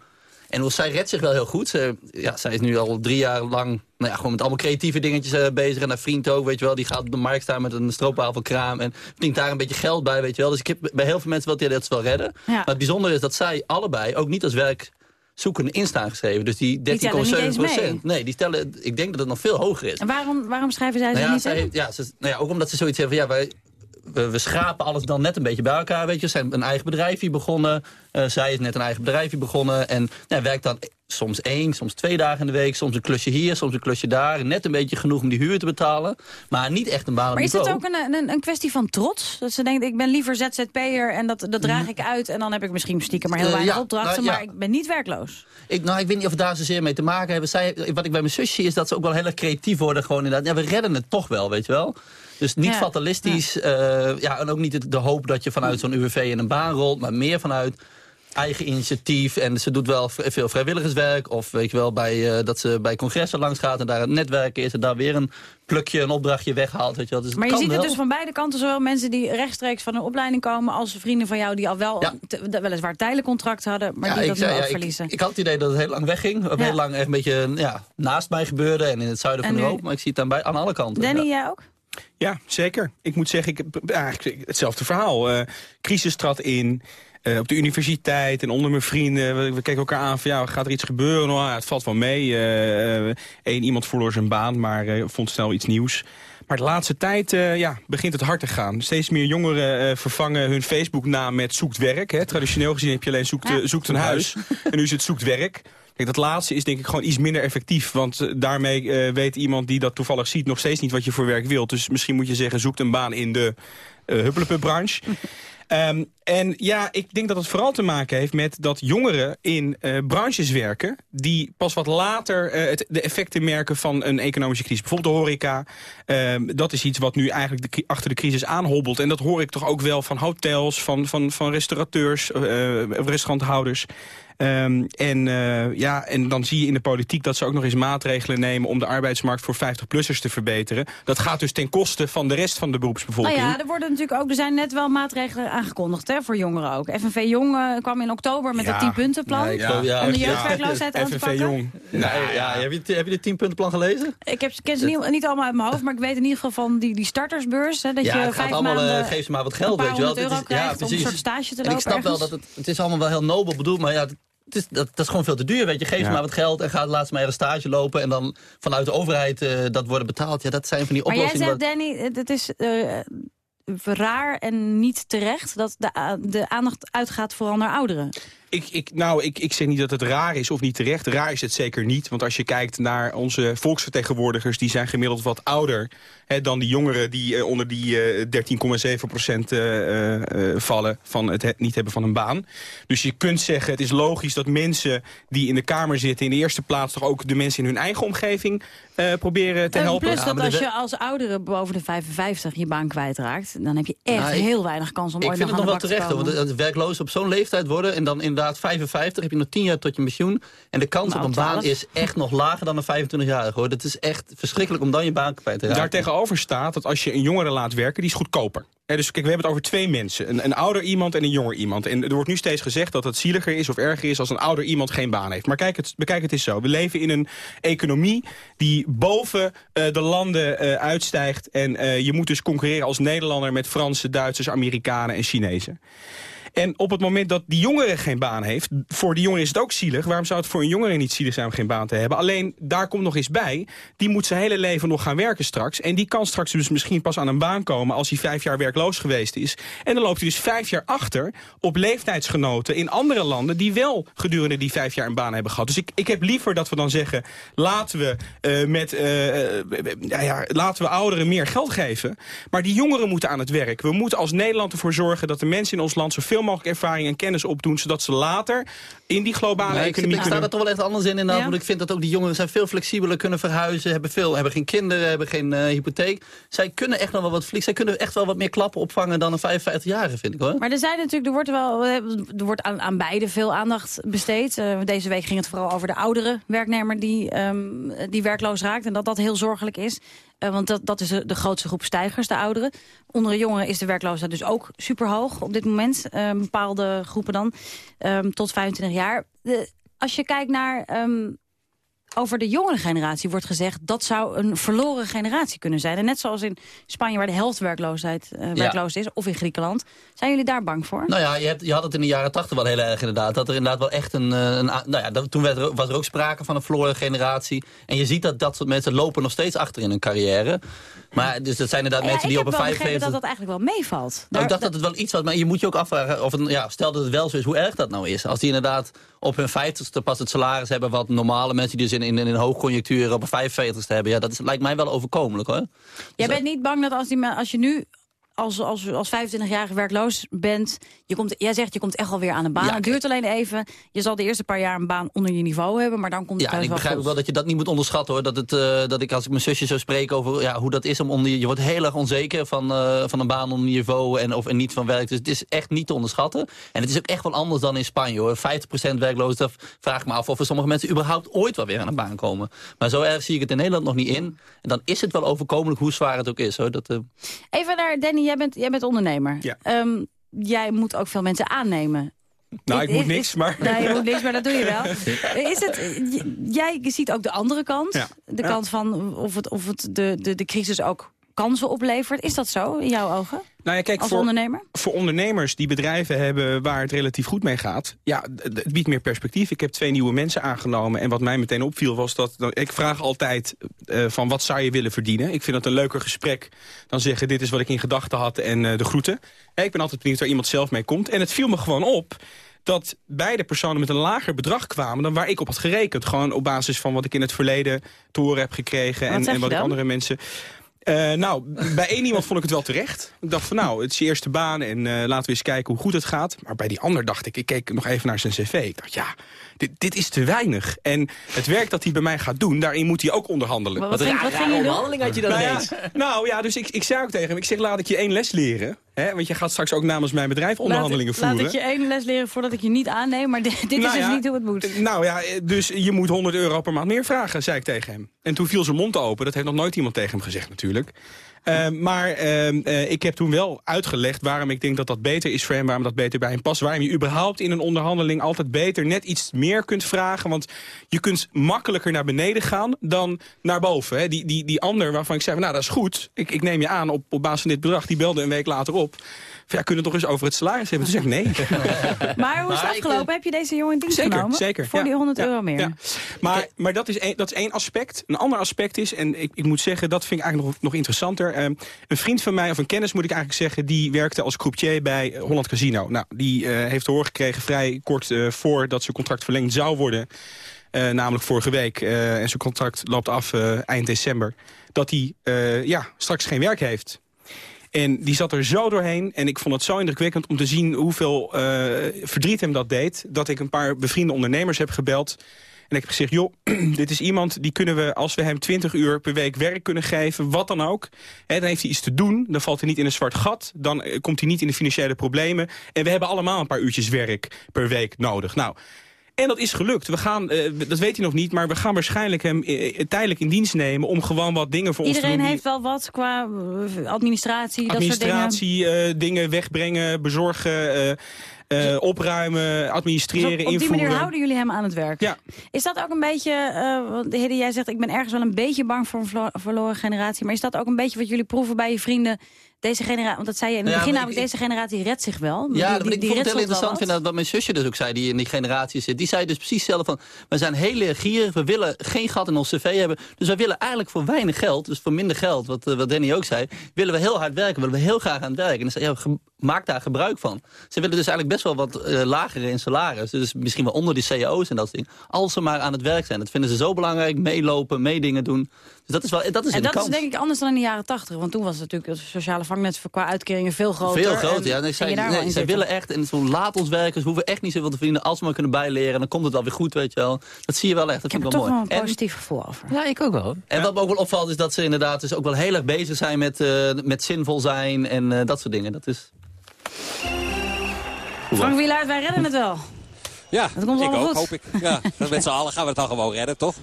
En zij redt zich wel heel goed. Ze, ja, zij is nu al drie jaar lang nou ja, gewoon met allemaal creatieve dingetjes eh, bezig. En haar vriend ook, weet je wel. Die gaat op de markt staan met een stroopwafelkraam. En verdient daar een beetje geld bij, weet je wel. Dus ik heb bij heel veel mensen wel het idee dat ze wel redden. Ja. Maar het bijzondere is dat zij allebei ook niet als werkzoekende in staan geschreven. Dus die Die tellen niet 13,7 eens mee. procent. Nee, die stellen, ik denk dat het nog veel hoger is. En waarom, waarom schrijven zij Nou ja, niet zij ja, ze, nou ja, ook omdat ze zoiets hebben van... Ja, wij, we, we schrapen alles dan net een beetje bij elkaar, weet je. Ze zijn een eigen bedrijfje begonnen. Eh, zij is net een eigen bedrijfje begonnen. En nou, werkt dan soms één, soms twee dagen in de week. Soms een klusje hier, soms een klusje daar. Net een beetje genoeg om die huur te betalen. Maar niet echt een baan Maar is het ook een, een, een kwestie van trots? Dat ze denkt, ik ben liever ZZP'er en dat, dat draag ik uit... en dan heb ik misschien stiekem maar heel Eh, weinig ja, opdrachten... nou, ja. maar ik ben niet werkloos. Ik, nou, ik weet niet of het daar zozeer mee te maken hebben. Zij, wat ik bij mijn zusje zie, is dat ze ook wel heel erg creatief worden. Gewoon inderdaad, ja, we redden het toch wel, weet je wel. Dus niet Ja. fatalistisch. eh, ja, en ook niet de, de hoop dat je vanuit zo'n UWV in een baan rolt. Maar meer vanuit eigen initiatief. En ze doet wel veel vrijwilligerswerk. Of weet je wel, bij, eh, dat ze bij congressen langs gaat en daar het netwerk is. En daar weer een plukje, een opdrachtje weghaalt. Weet je wel. Dus Maar je ziet het dus van beide kanten, zowel mensen die rechtstreeks van een opleiding komen... als vrienden van jou die al wel te- de- weliswaar tijdelijk contract hadden... maar Ja, die dat zei, nu ook ja, ik, verliezen. ik had het idee dat het heel lang wegging. Ja. heel lang echt een beetje ja, naast mij gebeurde. En in het zuiden En van Europa. Maar ik zie het aan, bij, aan alle kanten. Danny, Ja. jij ook? Ja, zeker. Ik moet zeggen, ik heb eigenlijk hetzelfde verhaal. Eh crisis trad in. eh, op de universiteit en onder mijn vrienden. We, we keken elkaar aan van, ja, gaat er iets gebeuren? Nou, ja, het valt wel mee. Eén iemand verloor zijn baan, maar eh, vond snel iets nieuws. Maar de laatste tijd eh, ja, begint het hard te gaan. Steeds meer jongeren eh, vervangen hun Facebook-naam met zoekt werk. Hè. Traditioneel gezien heb je alleen zoekt, eh, zoekt een huis. en nu is het zoekt werk. Kijk, dat laatste is denk ik gewoon iets minder effectief. Want eh, daarmee eh, weet iemand die dat toevallig ziet nog steeds niet wat je voor werk wilt. Dus misschien moet je zeggen, zoekt een baan in de uh, branche Ehm, en ja, ik denk dat het vooral te maken heeft met dat jongeren in eh, branches werken... die pas wat later eh, het, de effecten merken van een economische crisis. Bijvoorbeeld de horeca. Ehm, dat is iets wat nu eigenlijk de, achter de crisis aanhobbelt. En dat hoor ik toch ook wel van hotels, van, van, van restaurateurs, eh, restauranthouders... Ehm, en, eh, ja, en dan zie je in de politiek dat ze ook nog eens maatregelen nemen... om de arbeidsmarkt voor 50-plussers te verbeteren. Dat gaat dus ten koste van de rest van de beroepsbevolking. Nou ja, er worden natuurlijk ook, er zijn net wel maatregelen aangekondigd hè, voor jongeren ook. FNV Jong eh, kwam in oktober met Ja. het 10-puntenplan Nee, ik geloof- ja, om de ja. jeugdwerkloosheid aan te FNV pakken. Jong. Nee, ja, heb, je, heb je de 10-puntenplan gelezen? Ik heb, ken ze niet, niet allemaal uit mijn hoofd, maar ik weet in ieder geval van die, die startersbeurs. Hè, dat ja, je het vijf gaat allemaal, maanden eh, geef ze maar wat geld, weet je wel. Dit euro is- om een soort stage te En ik snap wel dat het, het is allemaal wel heel nobel bedoeld, maar ja, het is, dat, dat is gewoon veel te duur, weet je. Geef ze Ja. maar wat geld en ga laatst maar een stage lopen... en dan vanuit de overheid eh, dat worden betaald. Ja, dat zijn van die Maar jij oplossingen... zegt, Danny, het is eh, raar en niet terecht dat de, de aandacht uitgaat vooral naar ouderen. Ik, ik, nou, ik, ik zeg niet dat het raar is of niet terecht. Raar is het zeker niet. Want als je kijkt naar onze volksvertegenwoordigers... die zijn gemiddeld wat ouder hè, dan die jongeren... die eh, onder die eh 13,7 procent eh, eh, vallen van het he- niet hebben van een baan. Dus je kunt zeggen, het is logisch dat mensen die in de Kamer zitten... in de eerste plaats toch ook de mensen in hun eigen omgeving... eh, proberen te En helpen. plus dat als je als oudere boven de 55 je baan kwijtraakt... dan heb je echt Nou, ik- heel weinig kans om Ik ooit vind nog het aan nog de wel bak te terecht, hoor, komen. want het werkloos op zo'n leeftijd worden... en dan inderdaad 55, heb je nog 10 jaar tot je pensioen... en de kans Nou, op een baan 12. is echt nog lager dan een 25-jarige. hoor. Dat is echt verschrikkelijk om dan je baan kwijt te raken. Daar tegenover staat dat als je een jongere laat werken, die is goedkoper. Hè, dus kijk, we hebben het over twee mensen. Een, een ouder iemand en een jonger iemand. En er wordt nu steeds gezegd dat het zieliger is of erger is... als een ouder iemand geen baan heeft. Maar kijk het, bekijk het eens zo. We leven in een economie die boven eh, de landen eh, uitstijgt. En eh, je moet dus concurreren als Nederlander... met Fransen, Duitsers, Amerikanen en Chinezen. En op het moment dat die jongere geen baan heeft... voor die jongere is het ook zielig. Waarom zou het voor een jongere niet zielig zijn om geen baan te hebben? Alleen, daar komt nog eens bij... die moet zijn hele leven nog gaan werken straks. En die kan straks dus misschien pas aan een baan komen... als hij vijf jaar werkloos geweest is. En dan loopt hij dus vijf jaar achter op leeftijdsgenoten in andere landen... die wel gedurende die vijf jaar een baan hebben gehad. Dus ik, ik heb liever dat we dan zeggen... laten we, eh, met, eh, eh, ja, ja, laten we ouderen meer geld geven. Maar die jongeren moeten aan het werk. We moeten als Nederland ervoor zorgen dat de mensen in ons land... zoveel mogelijk ervaring en kennis opdoen... zodat ze later in die globale Nee, ik, economie ik sta daar toch wel echt anders in inderdaad. Ja? Want ik vind dat ook die jongeren zijn veel flexibeler, kunnen verhuizen, hebben, veel, hebben geen kinderen, hebben geen eh, hypotheek. Zij kunnen echt nog wel wat vliegen. Zij kunnen echt wel wat meer klappen opvangen dan een 55-jarige, vind ik hoor. Maar er zijn natuurlijk, er wordt wel, er wordt aan, aan beide veel aandacht besteed. Eh, deze week ging het vooral over de oudere werknemer die, ehm, die werkloos raakt. En dat dat heel zorgelijk is. Eh, want dat, dat is de, de grootste groep stijgers, de ouderen. Onder de jongeren is de werkloosheid dus ook superhoog op dit moment. Eh, bepaalde groepen dan, ehm, tot 25 jaar. Als je kijkt naar... ehm, over de jongere generatie wordt gezegd... dat zou een verloren generatie kunnen zijn. En net zoals in Spanje, waar de helft werkloosheid, eh, werkloos is... of in Griekenland. Zijn jullie daar bang voor? Nou ja, je, hebt, je had het in de jaren 80 wel heel erg inderdaad. Dat er inderdaad wel echt een... eh, een nou ja, dat, toen werd er, was er ook sprake van een verloren generatie. En je ziet dat dat soort mensen lopen nog steeds achter in hun carrière. Maar dus dat zijn inderdaad Ja, mensen ik die op heb een wel begrepen 55... dat dat eigenlijk wel meevalt. Nou, ik dacht dat het wel iets was, maar je moet je ook afvragen... Of het, ja, stel dat het wel zo is, hoe erg dat nou is. Als die inderdaad op hun 50ste pas het salaris hebben... wat normale mensen die dus in, in, in een hoogconjunctuur op een 45ste hebben... ja, dat is, lijkt mij wel overkomelijk, hoor. Jij bent niet bang dat als, die, als je nu als, als, als 25-jarige werkloos bent... Je komt, jij zegt, je komt echt wel weer aan een baan. het duurt alleen even. Je zal de eerste paar jaar een baan onder je niveau hebben... maar dan komt het Ja, en ik wel begrijp ook wel dat je dat niet moet onderschatten hoor. Dat, het, eh, dat ik als ik mijn zusje zou spreken over ja, hoe dat is om onder je... Je wordt heel erg onzeker van, eh, van een baan onder je niveau en, of, en niet van werk. Dus het is echt niet te onderschatten. En het is ook echt wel anders dan in Spanje hoor. 50% werkloos, daar vraag ik me af of er sommige mensen überhaupt ooit wel weer aan een baan komen. Maar zo erg zie ik het in Nederland nog niet in. En dan is het wel overkomelijk hoe zwaar het ook is hoor. Dat, eh, Even naar Danny, jij bent, jij bent ondernemer. Ja. Ehm, jij moet ook veel mensen aannemen. Nou, ik moet is- niks, maar... Nee, je moet niks, maar dat doe je wel. Is het, jij ziet ook de andere kant. Ja. De kant van of het, of het de, de, de crisis ook kansen oplevert. Is dat zo in jouw ogen? Nou ja, kijk, Als voor, ondernemer? voor ondernemers die bedrijven hebben waar het relatief goed mee gaat... ja, het biedt meer perspectief. Ik heb twee nieuwe mensen aangenomen. En wat mij meteen opviel was dat... ik vraag altijd eh, van wat zou je willen verdienen. Ik vind dat een leuker gesprek dan zeggen... dit is wat ik in gedachten had en eh, de groeten. Eh, ik ben altijd benieuwd waar iemand zelf mee komt. En het viel me gewoon op dat beide personen met een lager bedrag kwamen... dan waar ik op had gerekend. Gewoon op basis van wat ik in het verleden te horen heb gekregen... En, en wat ik andere mensen... Eh, nou, bij één iemand vond ik het wel terecht. Ik dacht van nou, het is je eerste baan en eh, laten we eens kijken hoe goed het gaat. Maar bij die ander dacht ik, ik keek nog even naar zijn cv. Ik dacht ja, dit, dit is te weinig. En het werk dat hij bij mij gaat doen, daarin moet hij ook onderhandelen. Maar wat Wat ging- wat ging je doen? onderhandeling had je dan nou, ja, nou ja, dus ik, ik zei ook tegen hem, ik zeg laat ik je één les leren. Hè, want je gaat straks ook namens mijn bedrijf onderhandelingen laat, voeren. Laat ik je één les leren voordat ik je niet aanneem. Maar dit, dit is Nou dus ja, niet hoe het moet. Nou ja, eh, dus je moet 100 euro per maand meer vragen, zei ik tegen hem. En toen viel zijn mond open. Dat heeft nog nooit iemand tegen hem gezegd natuurlijk. Eh, maar eh, eh, ik heb toen wel uitgelegd waarom ik denk dat dat beter is voor hem. Waarom dat beter bij hem past. Waarom je überhaupt in een onderhandeling altijd beter net iets meer kunt vragen. Want je kunt makkelijker naar beneden gaan dan naar boven. Hè. Die, die, die ander waarvan ik zei, nou dat is goed. Ik, ik neem je aan op, op basis van dit bedrag. Die belde een week later op. Van, ja, kunnen we het toch eens over het salaris hebben? Toen zei ik nee. Maar hoe is het ik, afgelopen? Heb je deze jongen in dienst Zeker, genomen? zeker. Voor ja. die 100 Ja, euro meer? ja. Maar, maar dat, is één, dat is één aspect. Een ander aspect is, en ik, ik moet zeggen, dat vind ik eigenlijk nog, nog interessanter. Eh, een vriend van mij, of een kennis moet ik eigenlijk zeggen... die werkte als croupier bij Holland Casino. Nou, die eh, heeft te horen gekregen vrij kort eh, voordat zijn contract verlengd zou worden... eh, namelijk vorige week, eh, en zijn contract loopt af eh, eind december... dat hij eh, ja, straks geen werk heeft. En die zat er zo doorheen. En ik vond het zo indrukwekkend om te zien hoeveel eh, verdriet hem dat deed. Dat ik een paar bevriende ondernemers heb gebeld. En ik heb gezegd, joh, dit is iemand die kunnen we... als we hem 20 uur per week werk kunnen geven, wat dan ook... Hè, dan heeft hij iets te doen, dan valt hij niet in een zwart gat... dan eh, komt hij niet in de financiële problemen. En we hebben allemaal een paar uurtjes werk per week nodig. Nou, en dat is gelukt. We gaan, eh, dat weet hij nog niet, maar we gaan waarschijnlijk hem eh, eh, tijdelijk in dienst nemen... om gewoon wat dingen voor ons te doen. Iedereen heeft wel wat qua eh, administratie, dat soort dingen. administratie, dingen wegbrengen, bezorgen, eh, opruimen, administreren, Dus op, op die invoeren. manier houden jullie hem aan het werk. Ja. Is dat ook een beetje, eh want Hidde, jij zegt ik ben ergens wel een beetje bang voor een verloren generatie. Maar is dat ook een beetje wat jullie proeven bij je vrienden? Deze generatie, want dat zei je in het Ja, begin namelijk, deze generatie redt zich wel. Die, Ja, die, wat ik die bijvoorbeeld heel interessant vind, dat wat mijn zusje dus ook zei, die in die generatie zit. Die zei dus precies hetzelfde van, we zijn heel leergierig, we willen geen gat in ons cv hebben. Dus wij willen eigenlijk voor weinig geld, dus voor minder geld, wat, eh, wat Danny ook zei, willen we heel hard werken, willen we heel graag aan het werk. En dan zei ja, maak daar gebruik van. Ze willen dus eigenlijk best wel wat eh, lager in salaris. Dus misschien wel onder die cao's en dat soort dingen. Als ze maar aan het werk zijn. Dat vinden ze zo belangrijk, meelopen, meedingen doen. Dus dat is wel, dat is En een dat kans. is denk ik anders dan in de jaren tachtig. Want toen was het natuurlijk het sociale vangnet qua uitkeringen veel groter. Veel groter, ja. Nee, zij, wel nee, willen echt, en zo laat ons werken, ze hoeven echt niet zoveel te verdienen als ze maar kunnen bijleren. En dan komt het wel weer goed, weet je wel. Dat zie je wel echt, dat Ik heb vind er ik toch wel wel mooi. een positief gevoel over. Ja, ik ook wel. En wat me ook wel opvalt is dat ze inderdaad dus ook wel heel erg bezig zijn met, eh, met zinvol zijn en eh, dat soort dingen. Dat is... Frank Wieluid, wij redden het wel. Ja, Dat komt ik ook, goed. hoop ik. Ja, met z'n allen gaan we het dan gewoon redden, toch?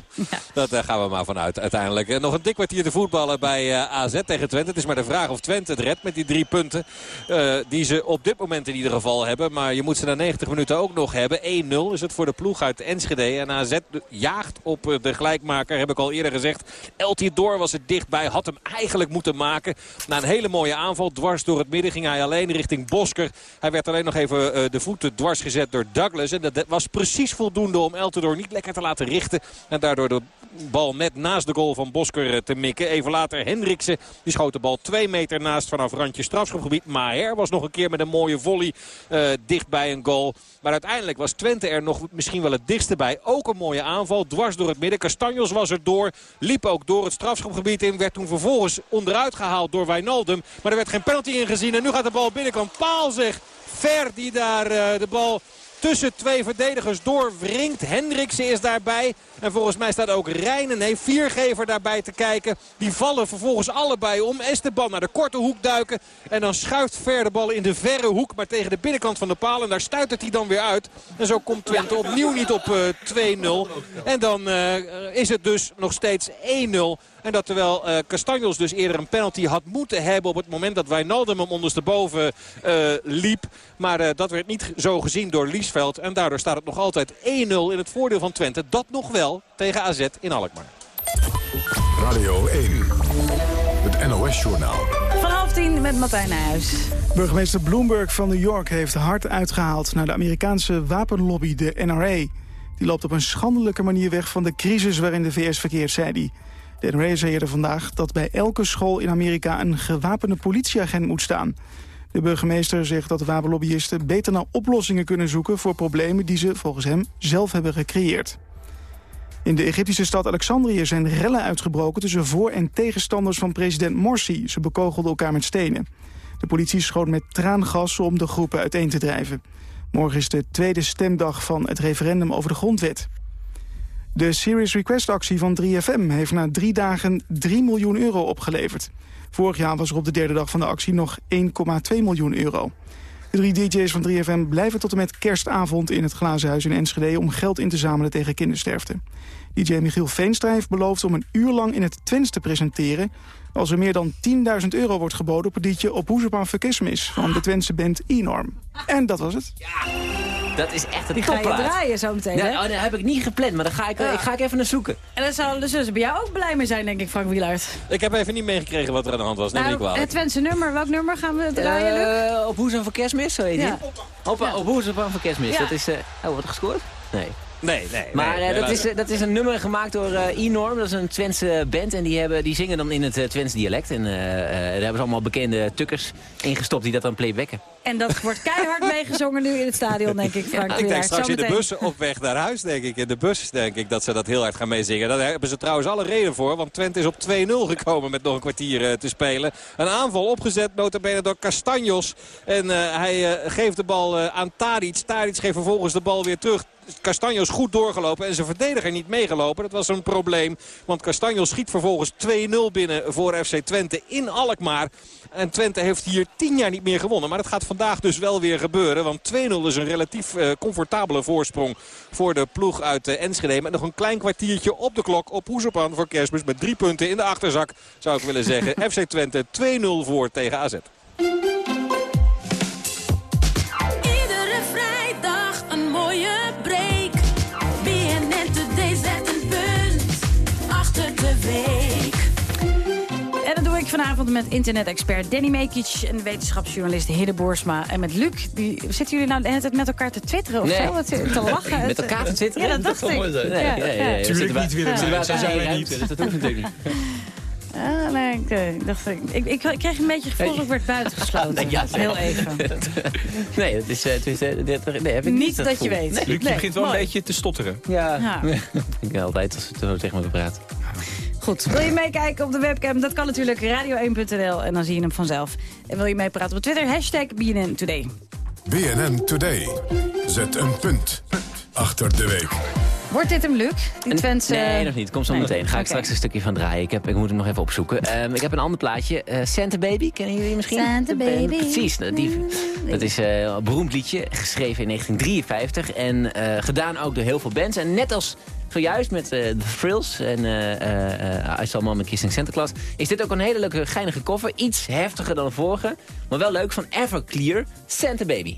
Dat eh, gaan we maar vanuit uiteindelijk. Eh, nog een dik kwartier te voetballen bij eh, AZ tegen Twente. Het is maar de vraag of Twente het redt met die drie punten. die ze op dit moment in ieder geval hebben. Maar je moet ze na 90 minuten ook nog hebben. 1-0 is het voor de ploeg uit Enschede. En AZ jaagt op de gelijkmaker, heb ik al eerder gezegd. El Tidor was er dichtbij. Had hem eigenlijk moeten maken. Na een hele mooie aanval dwars door het midden ging hij alleen richting Bosker. Hij werd alleen nog even de voeten dwars gezet door Douglas. En dat was precies voldoende om El Tidor niet lekker te laten richten. En daardoor de bal net naast de goal van Bosker eh, te mikken. Even later Hendriksen. Die schoot de bal twee meter naast vanaf randje strafschopgebied. Maher was nog een keer met een mooie volley uh, dicht bij een goal. Maar uiteindelijk was Twente er nog misschien wel het dichtste bij. Ook een mooie aanval. Dwars door het midden. Castanjos was er door. Liep ook door het strafschopgebied in. Werd toen vervolgens onderuit gehaald door Wijnaldum. Maar er werd geen penalty ingezien. En nu gaat de bal binnenkant paal zeg. Ver die daar uh, de bal tussen twee verdedigers doorwringt. Hendriksen is daarbij. En volgens mij staat ook Rijnen, nee, Viergever daarbij te kijken. Die vallen vervolgens allebei om. Esteban naar de korte hoek duiken. En dan schuift Ver de bal in de verre hoek. Maar tegen de binnenkant van de paal. En daar stuitert hij dan weer uit. En zo komt Twente opnieuw niet op uh, 2-0. En dan uh, is het dus nog steeds 1-0. En dat terwijl uh, Castanjos dus eerder een penalty had moeten hebben... op het moment dat Wijnaldum hem ondersteboven uh, liep. Maar uh, dat werd niet zo gezien door Liesveld. En daardoor staat het nog altijd 1-0 in het voordeel van Twente. Dat nog wel tegen AZ in Alkmaar. Radio 1, het NOS-journaal. Met Martijn Nijhuis. Burgemeester Bloomberg van New York heeft hard uitgehaald... naar de Amerikaanse wapenlobby, de NRA. Die loopt op een schandelijke manier weg van de crisis waarin de VS verkeert, zei hij. De NRA zei eerder vandaag dat bij elke school in Amerika een gewapende politieagent moet staan. De burgemeester zegt dat de wapenlobbyisten beter naar oplossingen kunnen zoeken voor problemen die ze volgens hem zelf hebben gecreëerd. In de Egyptische stad Alexandrië zijn rellen uitgebroken tussen voor- en tegenstanders van president Morsi. Ze bekogelden elkaar met stenen. De politie schoot met traangas om de groepen uiteen te drijven. Morgen is de tweede stemdag van het referendum over de grondwet. De Serious Request actie van 3FM heeft na drie dagen 3 miljoen euro opgeleverd. Vorig jaar was er op de derde dag van de actie nog 1,2 miljoen euro. De drie DJ's van 3FM blijven tot en met kerstavond in het Glazen Huis in Enschede... om geld in te zamelen tegen kindersterfte. DJ Michiel Veenstra heeft beloofd om een uur lang in het Twents te presenteren... als er meer dan 10.000 euro wordt geboden op het liedje Op Hoezepan Verkismis... van de Twentse band E-Norm. En dat was het. Dat is echt een Die ga je draaien zo meteen, Ja, hè? oh, dat heb ik niet gepland, maar dan ga ik, Ja. ik ga ik even naar zoeken. En dan zullen de zussen bij jou ook blij mee zijn, denk ik, Frank Wielaert. Ik heb even niet meegekregen wat er aan de hand was. Nou, kwalijk. het Twentse nummer, welk nummer gaan we draaien, Luc? Eh, op Hoezo voor kerstmis, zo heet Ja. hij. Op, op Hoezo voor kerstmis. Ja. Dat is... eh oh, wordt gescoord? Nee. Nee, nee. Maar nee, eh, dat, nee, is, eh, dat is een nummer gemaakt door eh E-Norm. Dat is een Twentse band. En die, hebben, die zingen dan in het uh, Twents dialect. En eh, eh, daar hebben ze allemaal bekende tukkers ingestopt die dat dan playbacken. En dat wordt keihard meegezongen nu in het stadion, denk ik, Frank ik denk straks in de Zometeen. bus op weg naar huis, denk ik. In de bus denk ik dat ze dat heel hard gaan meezingen. Daar hebben ze trouwens alle reden voor. Want Twente is op 2-0 gekomen met nog een kwartier te spelen. Een aanval opgezet, notabene door Castanjos. En eh, hij eh, geeft de bal eh, aan Tadic. Tadic geeft vervolgens de bal weer terug. Castanjos goed doorgelopen en zijn verdediger niet meegelopen. Dat was een probleem, want Castanjos schiet vervolgens 2-0 binnen voor FC Twente in Alkmaar. En Twente heeft hier 10 jaar niet meer gewonnen. Maar dat gaat vandaag dus wel weer gebeuren. Want 2-0 is een relatief eh, comfortabele voorsprong voor de ploeg uit eh, Enschede. Met nog een klein kwartiertje op de klok op Hoezepan voor Kerstmis. Met drie punten in de achterzak zou ik willen zeggen. FC Twente 2-0 voor tegen AZ. Vanavond met internet-expert Danny Mekic... en wetenschapsjournalist Hidde Boersma. En met Luc, die, zitten jullie nou de hele tijd met elkaar te twitteren of Nee. zo? Wat, te lachen? Met elkaar te twitteren? Ja, dat dacht ik. Nee, Ja, ja, ja, ja. ja. Tuurlijk niet, Willem. wij Zo zijn wij niet. dus Dat hoeft natuurlijk niet. Ah, nee, ik, eh, dacht, ik, ik, ik kreeg een beetje het gevoel dat ik werd buitengesloten. Nee, ja. Heel even. Nee, dat is... eh, het is, eh, nee, heb ik Niet niet dat je weet. Nee. Luc, je Nee, begint wel mooi. een beetje te stotteren. Ja, Ja. ik ben altijd als ze zo tegen me praten. Wil je meekijken op de webcam? Dat kan natuurlijk radio1.nl en dan zie je hem vanzelf. En wil je meepraten op Twitter? Hashtag BNN Today. BNN Today. Zet een punt achter de week. Wordt dit hem, Luc? Die En- Twentse... Nee, nog niet. Komt zo Nee. meteen. Ga ik straks een stukje van draaien. Ik, heb, ik moet hem nog even opzoeken. Ehm, ik heb een ander plaatje. Eh, Santa Baby, kennen jullie misschien? Santa? Baby. Precies. nou, Die, dat is eh, een beroemd liedje. Geschreven in 1953. En eh, gedaan ook door heel veel bands. En net als zojuist met The Frills en eh, I Saw Mama Kissing Santa Claus... is dit ook een hele leuke, geinige cover. Iets heftiger dan de vorige. Maar wel leuk van Everclear. Santa Baby.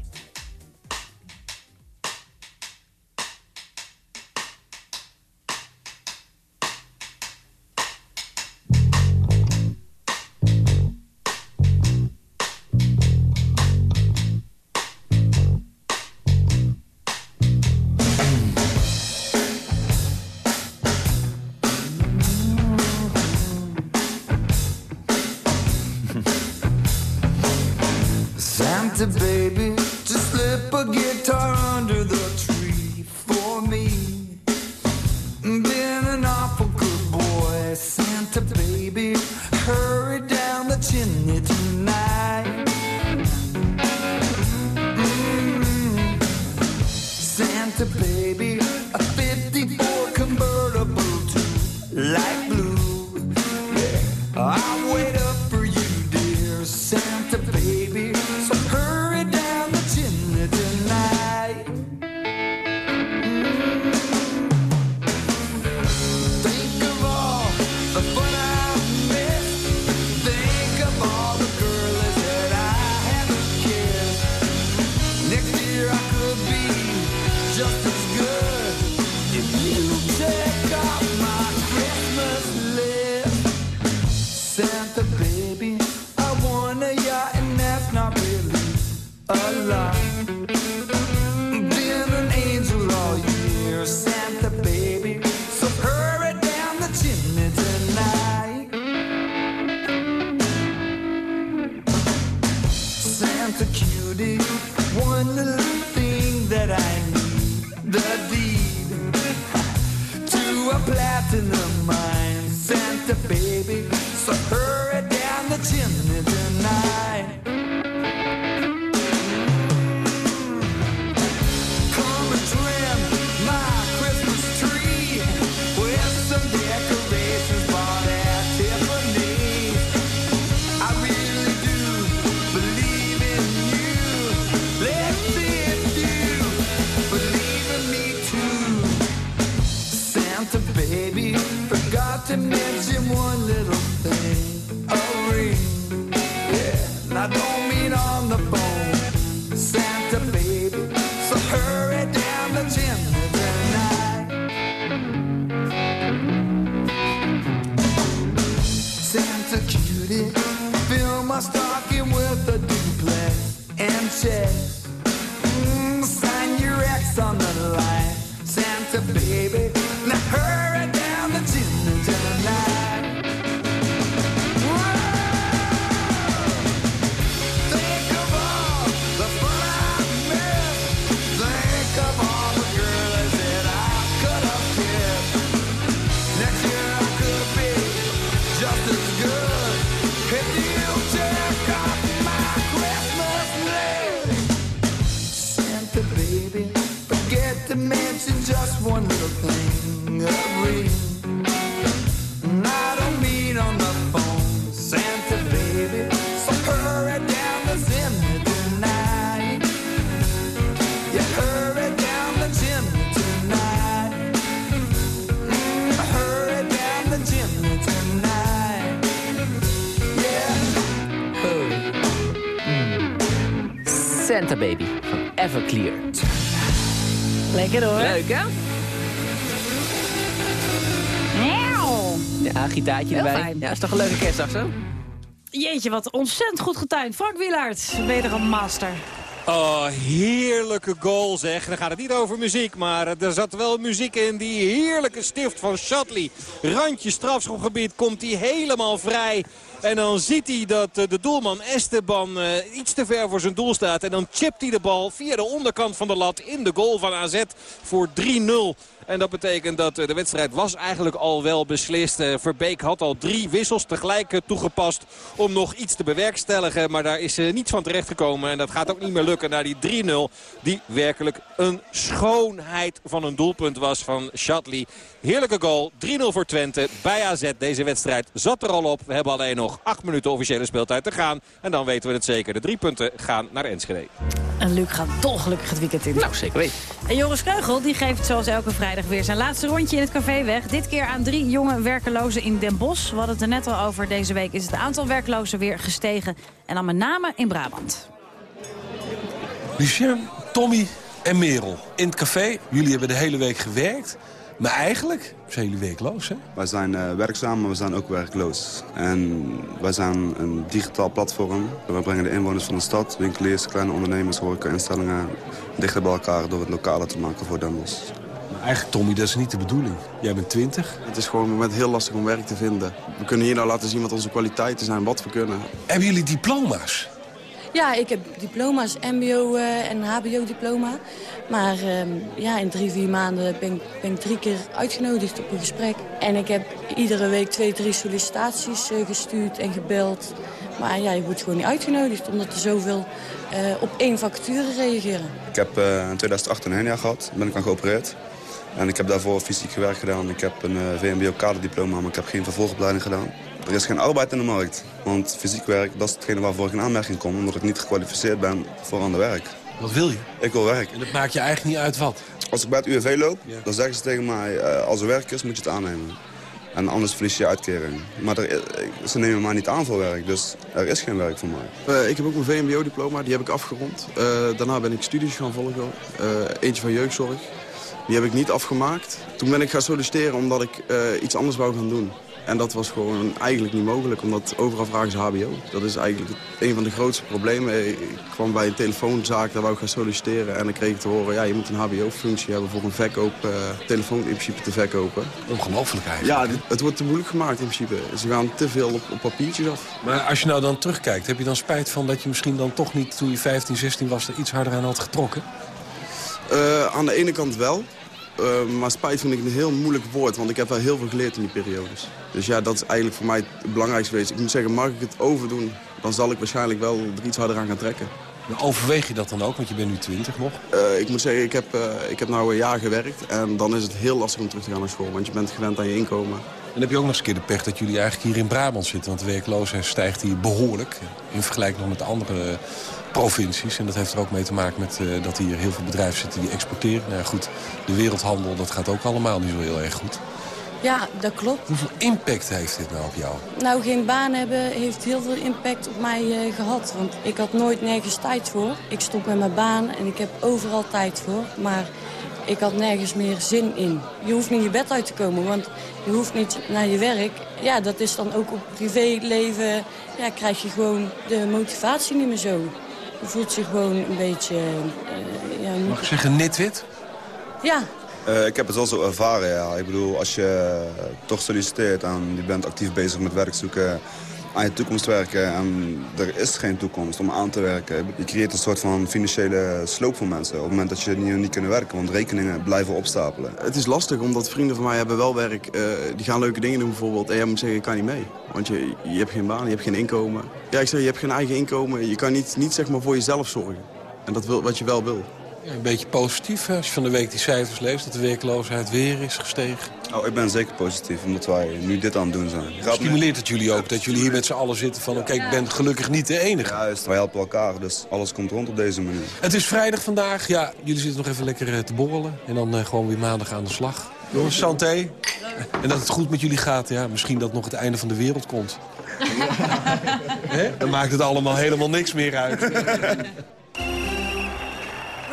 I don't mean on the gitaartje Heel erbij. fijn. Ja, is toch een leuke kerstdag zo? Jeetje, wat ontzettend goed getuind. Frank Wielaert, beter een master. Oh, heerlijke goal zeg. Dan gaat het niet over muziek, maar er zat wel muziek in. Die heerlijke stift van Shatley. Randje strafschopgebied komt hij helemaal vrij. En dan ziet hij dat eh, de doelman Esteban eh, iets te ver voor zijn doel staat. En dan chipt hij de bal via de onderkant van de lat in de goal van AZ voor 3-0. En dat betekent dat eh, de wedstrijd was eigenlijk al wel beslist. Eh, Verbeek had al drie wissels tegelijk eh, toegepast om nog iets te bewerkstelligen. Maar daar is eh, niets van terechtgekomen. En dat gaat ook niet meer lukken naar die 3-0. Die werkelijk een schoonheid van een doelpunt was van Shatley. Heerlijke goal. 3-0 voor Twente bij AZ. Deze wedstrijd zat er al op. We hebben alleen nog acht minuten officiële speeltijd te gaan. En dan weten we het zeker. De drie punten gaan naar Enschede. En Luc gaat dolgelukkig het weekend in. Nou, zeker weten. En Joris Keugel die geeft zoals elke vrijdag weer zijn laatste rondje in het café weg. Dit keer aan drie jonge werkelozen in Den Bosch. We hadden het er net al over. Deze week is het aantal werklozen weer gestegen. En dan met name in Brabant. Lucien, Tommy en Merel. In het café. Jullie hebben de hele week gewerkt. Maar eigenlijk zijn jullie werkloos, hè? Wij zijn eh, werkzaam, maar we zijn ook werkloos. En wij zijn een digitaal platform. We brengen de inwoners van de stad, winkeliers, kleine ondernemers, horeca-instellingen... dichter bij elkaar door het lokale te maken voor Den Bosch. Eigenlijk, Tommy, dat is niet de bedoeling. Jij bent 20. Het is gewoon op het moment heel lastig om werk te vinden. We kunnen hier nou laten zien wat onze kwaliteiten zijn, wat we kunnen. Hebben jullie diploma's? Ja, ik heb diploma's, mbo eh, en hbo-diploma. Maar ehm, ja, in drie, vier maanden ben ik, ben ik drie keer uitgenodigd op een gesprek. En ik heb iedere week twee, drie sollicitaties eh, gestuurd en gebeld. Maar ja, je wordt gewoon niet uitgenodigd omdat er zoveel eh, op één vacature reageren. Ik heb eh, in 2008 een hernia gehad, ben ik aan geopereerd. En ik heb daarvoor fysiek gewerkt gedaan. Ik heb een eh, VMBO-kaderdiploma, maar ik heb geen vervolgopleiding gedaan. Er is geen arbeid in de markt, want fysiek werk dat is hetgene waarvoor ik in aanmerking kom... omdat ik niet gekwalificeerd ben voor ander werk. Wat wil je? Ik wil werk. En dat maakt je eigenlijk niet uit wat? Als ik bij het UWV loop, dan zeggen ze tegen mij... eh, als er werk is, moet je het aannemen. En anders verlies je je uitkering. Maar er, is- ze nemen mij niet aan voor werk, dus er is geen werk voor mij. Eh, ik heb ook mijn VMBO-diploma, die heb ik afgerond. Eh, daarna ben ik studies gaan volgen, eh, eentje van jeugdzorg. Die heb ik niet afgemaakt. Toen ben ik gaan solliciteren omdat ik eh, iets anders wou gaan doen. En dat was gewoon eigenlijk niet mogelijk, omdat overal vragen ze hbo. Dat is eigenlijk een van de grootste problemen. Ik kwam bij een telefoonzaak, daar wou ik gaan solliciteren. En dan kreeg ik te horen, ja, je moet een hbo-functie hebben voor een verkoop, eh, telefoon in principe te verkopen. Ongelooflijk eigenlijk. Ja, het wordt te moeilijk gemaakt in principe. Ze gaan te veel op, op papiertjes af. Maar als je nou dan terugkijkt, heb je dan spijt van dat je misschien dan toch niet... toen je 15, 16 was, er iets harder aan had getrokken? Eh, aan de ene kant wel. Eh, maar spijt vind ik een heel moeilijk woord, want ik heb wel heel veel geleerd in die periodes. Dus ja, dat is eigenlijk voor mij het belangrijkste geweest. Ik moet zeggen, mag ik het overdoen, dan zal ik waarschijnlijk wel er iets harder aan gaan trekken. Overweeg je dat dan ook, want je bent nu 20 nog? Eh, ik moet zeggen, ik heb, uh, ik heb nou een jaar gewerkt en dan is het heel lastig om terug te gaan naar school. Want je bent gewend aan je inkomen. Dan heb je ook nog eens een keer de pech dat jullie eigenlijk hier in Brabant zitten. Want de werkloosheid stijgt hier behoorlijk. In vergelijking nog met de andere provincies. En dat heeft er ook mee te maken met uh, dat hier heel veel bedrijven zitten die exporteren. Nou ja, goed, de wereldhandel, dat gaat ook allemaal niet zo heel erg goed. Ja, dat klopt. Hoeveel impact heeft dit nou op jou? Nou, geen baan hebben heeft heel veel impact op mij uh, gehad. Want ik had nooit nergens tijd voor. Ik stop met mijn baan en ik heb overal tijd voor. Maar ik had nergens meer zin in. Je hoeft niet je bed uit te komen, want je hoeft niet naar je werk. Ja, dat is dan ook op privéleven. Ja, krijg je gewoon de motivatie niet meer zo. Je voelt zich gewoon een beetje... Uh, ja, Mag ik zeggen nitwit? Ja, uh, ik heb het wel zo ervaren, ja. Ik bedoel, als je uh, toch solliciteert en je bent actief bezig met werk zoeken... aan je toekomst werken en er is geen toekomst om aan te werken. Je creëert een soort van financiële sloop voor mensen... op het moment dat je niet, niet kunnen werken, want rekeningen blijven opstapelen. Het is lastig, omdat vrienden van mij hebben wel werk. Uh, die gaan leuke dingen doen bijvoorbeeld. En jij moet zeggen, ik kan niet mee. Want je, je hebt geen baan, je hebt geen inkomen. Ja, ik zeg, je hebt geen eigen inkomen. Je kan niet, niet zeg maar voor jezelf zorgen. En dat wil, wat je wel wil. Een beetje positief hè? als je van de week die cijfers leest... dat de werkloosheid weer is gestegen. Oh, ik ben zeker positief, omdat wij nu dit aan het doen zijn. Gaat Stimuleert het jullie ook dat jullie hier met z'n allen zitten van... oké, okay, ik ben gelukkig niet de enige. Juist, wij helpen elkaar, dus alles komt rond op deze manier. Het is vrijdag vandaag. Ja, jullie zitten nog even lekker te borrelen. En dan uh, gewoon weer maandag aan de slag. Jongens, santé. En dat het goed met jullie gaat. Ja, misschien dat nog het einde van de wereld komt. dan maakt het allemaal helemaal niks meer uit.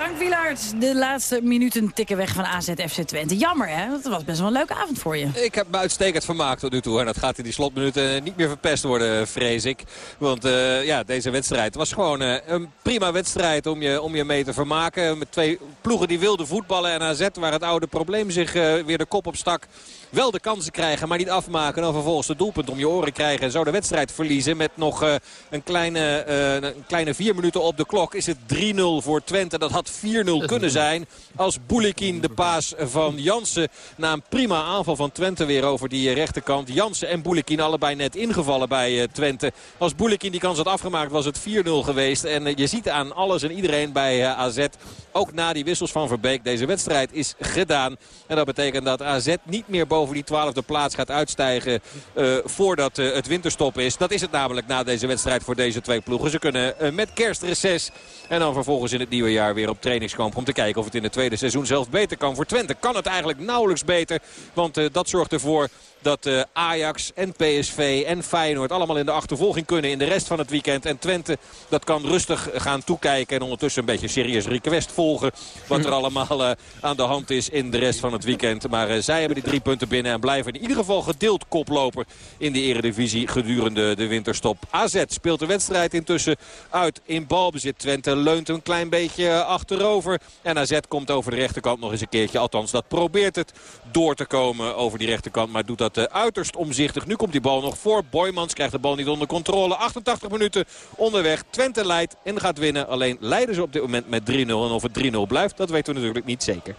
Frank Wielaert, de laatste minuten tikken weg van AZ FC Twente. Jammer hè, dat was best wel een leuke avond voor je. Ik heb me uitstekend vermaakt tot nu toe. En dat gaat in die slotminuten niet meer verpest worden, vrees ik. Want uh, ja, deze wedstrijd was gewoon een prima wedstrijd om je, om je mee te vermaken. Met twee ploegen die wilden voetballen en AZ waar het oude probleem zich weer de kop op stak wel de kansen krijgen, maar niet afmaken. En dan vervolgens de doelpunt om je oren krijgen. En zo de wedstrijd verliezen met nog uh, een, kleine, uh, een kleine vier minuten op de klok. Is het 3-0 voor Twente. Dat had 4-0 kunnen zijn als Boulikin de paas van Jansen. Na een prima aanval van Twente weer over die rechterkant. Jansen en Boulikin allebei net ingevallen bij uh, Twente. Als Boulikin die kans had afgemaakt was het 4-0 geweest. En je ziet aan alles en iedereen bij AZ. Ook na die wissels van Verbeek. Deze wedstrijd is gedaan. En dat betekent dat AZ niet meer boven die twaalfde plaats gaat uitstijgen uh, voordat uh, het winterstop is. Dat is het namelijk na deze wedstrijd voor deze twee ploegen. Ze kunnen uh, met kerstreces en dan vervolgens in het nieuwe jaar weer op trainingskamp om te kijken of het in het tweede seizoen zelf beter kan. Voor Twente kan het eigenlijk nauwelijks beter, want dat zorgt ervoor dat uh, Ajax en PSV en Feyenoord allemaal in de achtervolging kunnen in de rest van het weekend. En Twente dat kan rustig gaan toekijken en ondertussen een beetje serieus request volgen. Wat er allemaal uh, aan de hand is in de rest van het weekend. Maar uh, zij hebben die drie punten binnen en blijven in ieder geval gedeeld koploper in de eredivisie gedurende de winterstop. AZ speelt de wedstrijd intussen uit in balbezit. Twente leunt een klein beetje achterover. En AZ komt over de rechterkant nog eens een keertje. Althans, dat probeert het door te komen over die rechterkant. Maar doet dat eh, uiterst omzichtig. Nu komt die bal nog voor. Boymans krijgt de bal niet onder controle. 88 minuten onderweg. Twente leidt en gaat winnen. Alleen leiden ze op dit moment met 3-0. En of het 3-0 blijft, dat weten we natuurlijk niet zeker.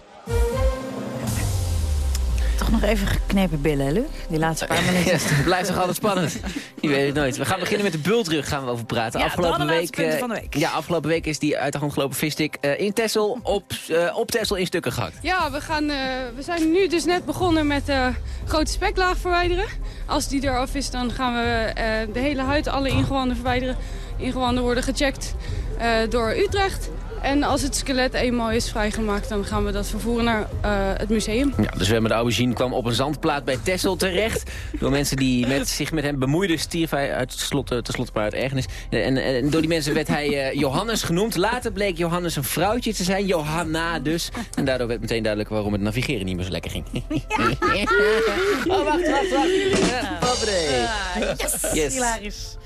Toch nog even geknepen billen, hè, Luc? Die laatste paar minuten. Ja, het blijft toch altijd spannend. Je weet het nooit. We gaan beginnen met de bultrug gaan we over praten. Ja, afgelopen week, eh, van de week. Ja, afgelopen week is die uit de hand gelopen visstick eh, in Tessel op, eh, op Tessel in stukken gehakt. Ja, we, gaan, eh, we zijn nu dus net begonnen met eh, grote speklaag verwijderen. Als die eraf is, dan gaan we eh, de hele huid, alle ingewanden verwijderen. Ingewanden worden gecheckt eh, door Utrecht. En als het skelet eenmaal is vrijgemaakt, dan gaan we dat vervoeren naar eh, het museum. Ja, de zwemmende aubergine kwam op een zandplaat bij Tessel terecht. Door mensen die met, zich met hem bemoeiden stierf hij uit slot, tenslotte maar uit ergernis. En, en door die mensen werd hij eh, Johannes genoemd. Later bleek Johannes een vrouwtje te zijn, Johanna dus. En daardoor werd meteen duidelijk waarom het navigeren niet meer zo lekker ging. oh, wacht, wacht, wacht. Ja, yes, Yes. hilarisch.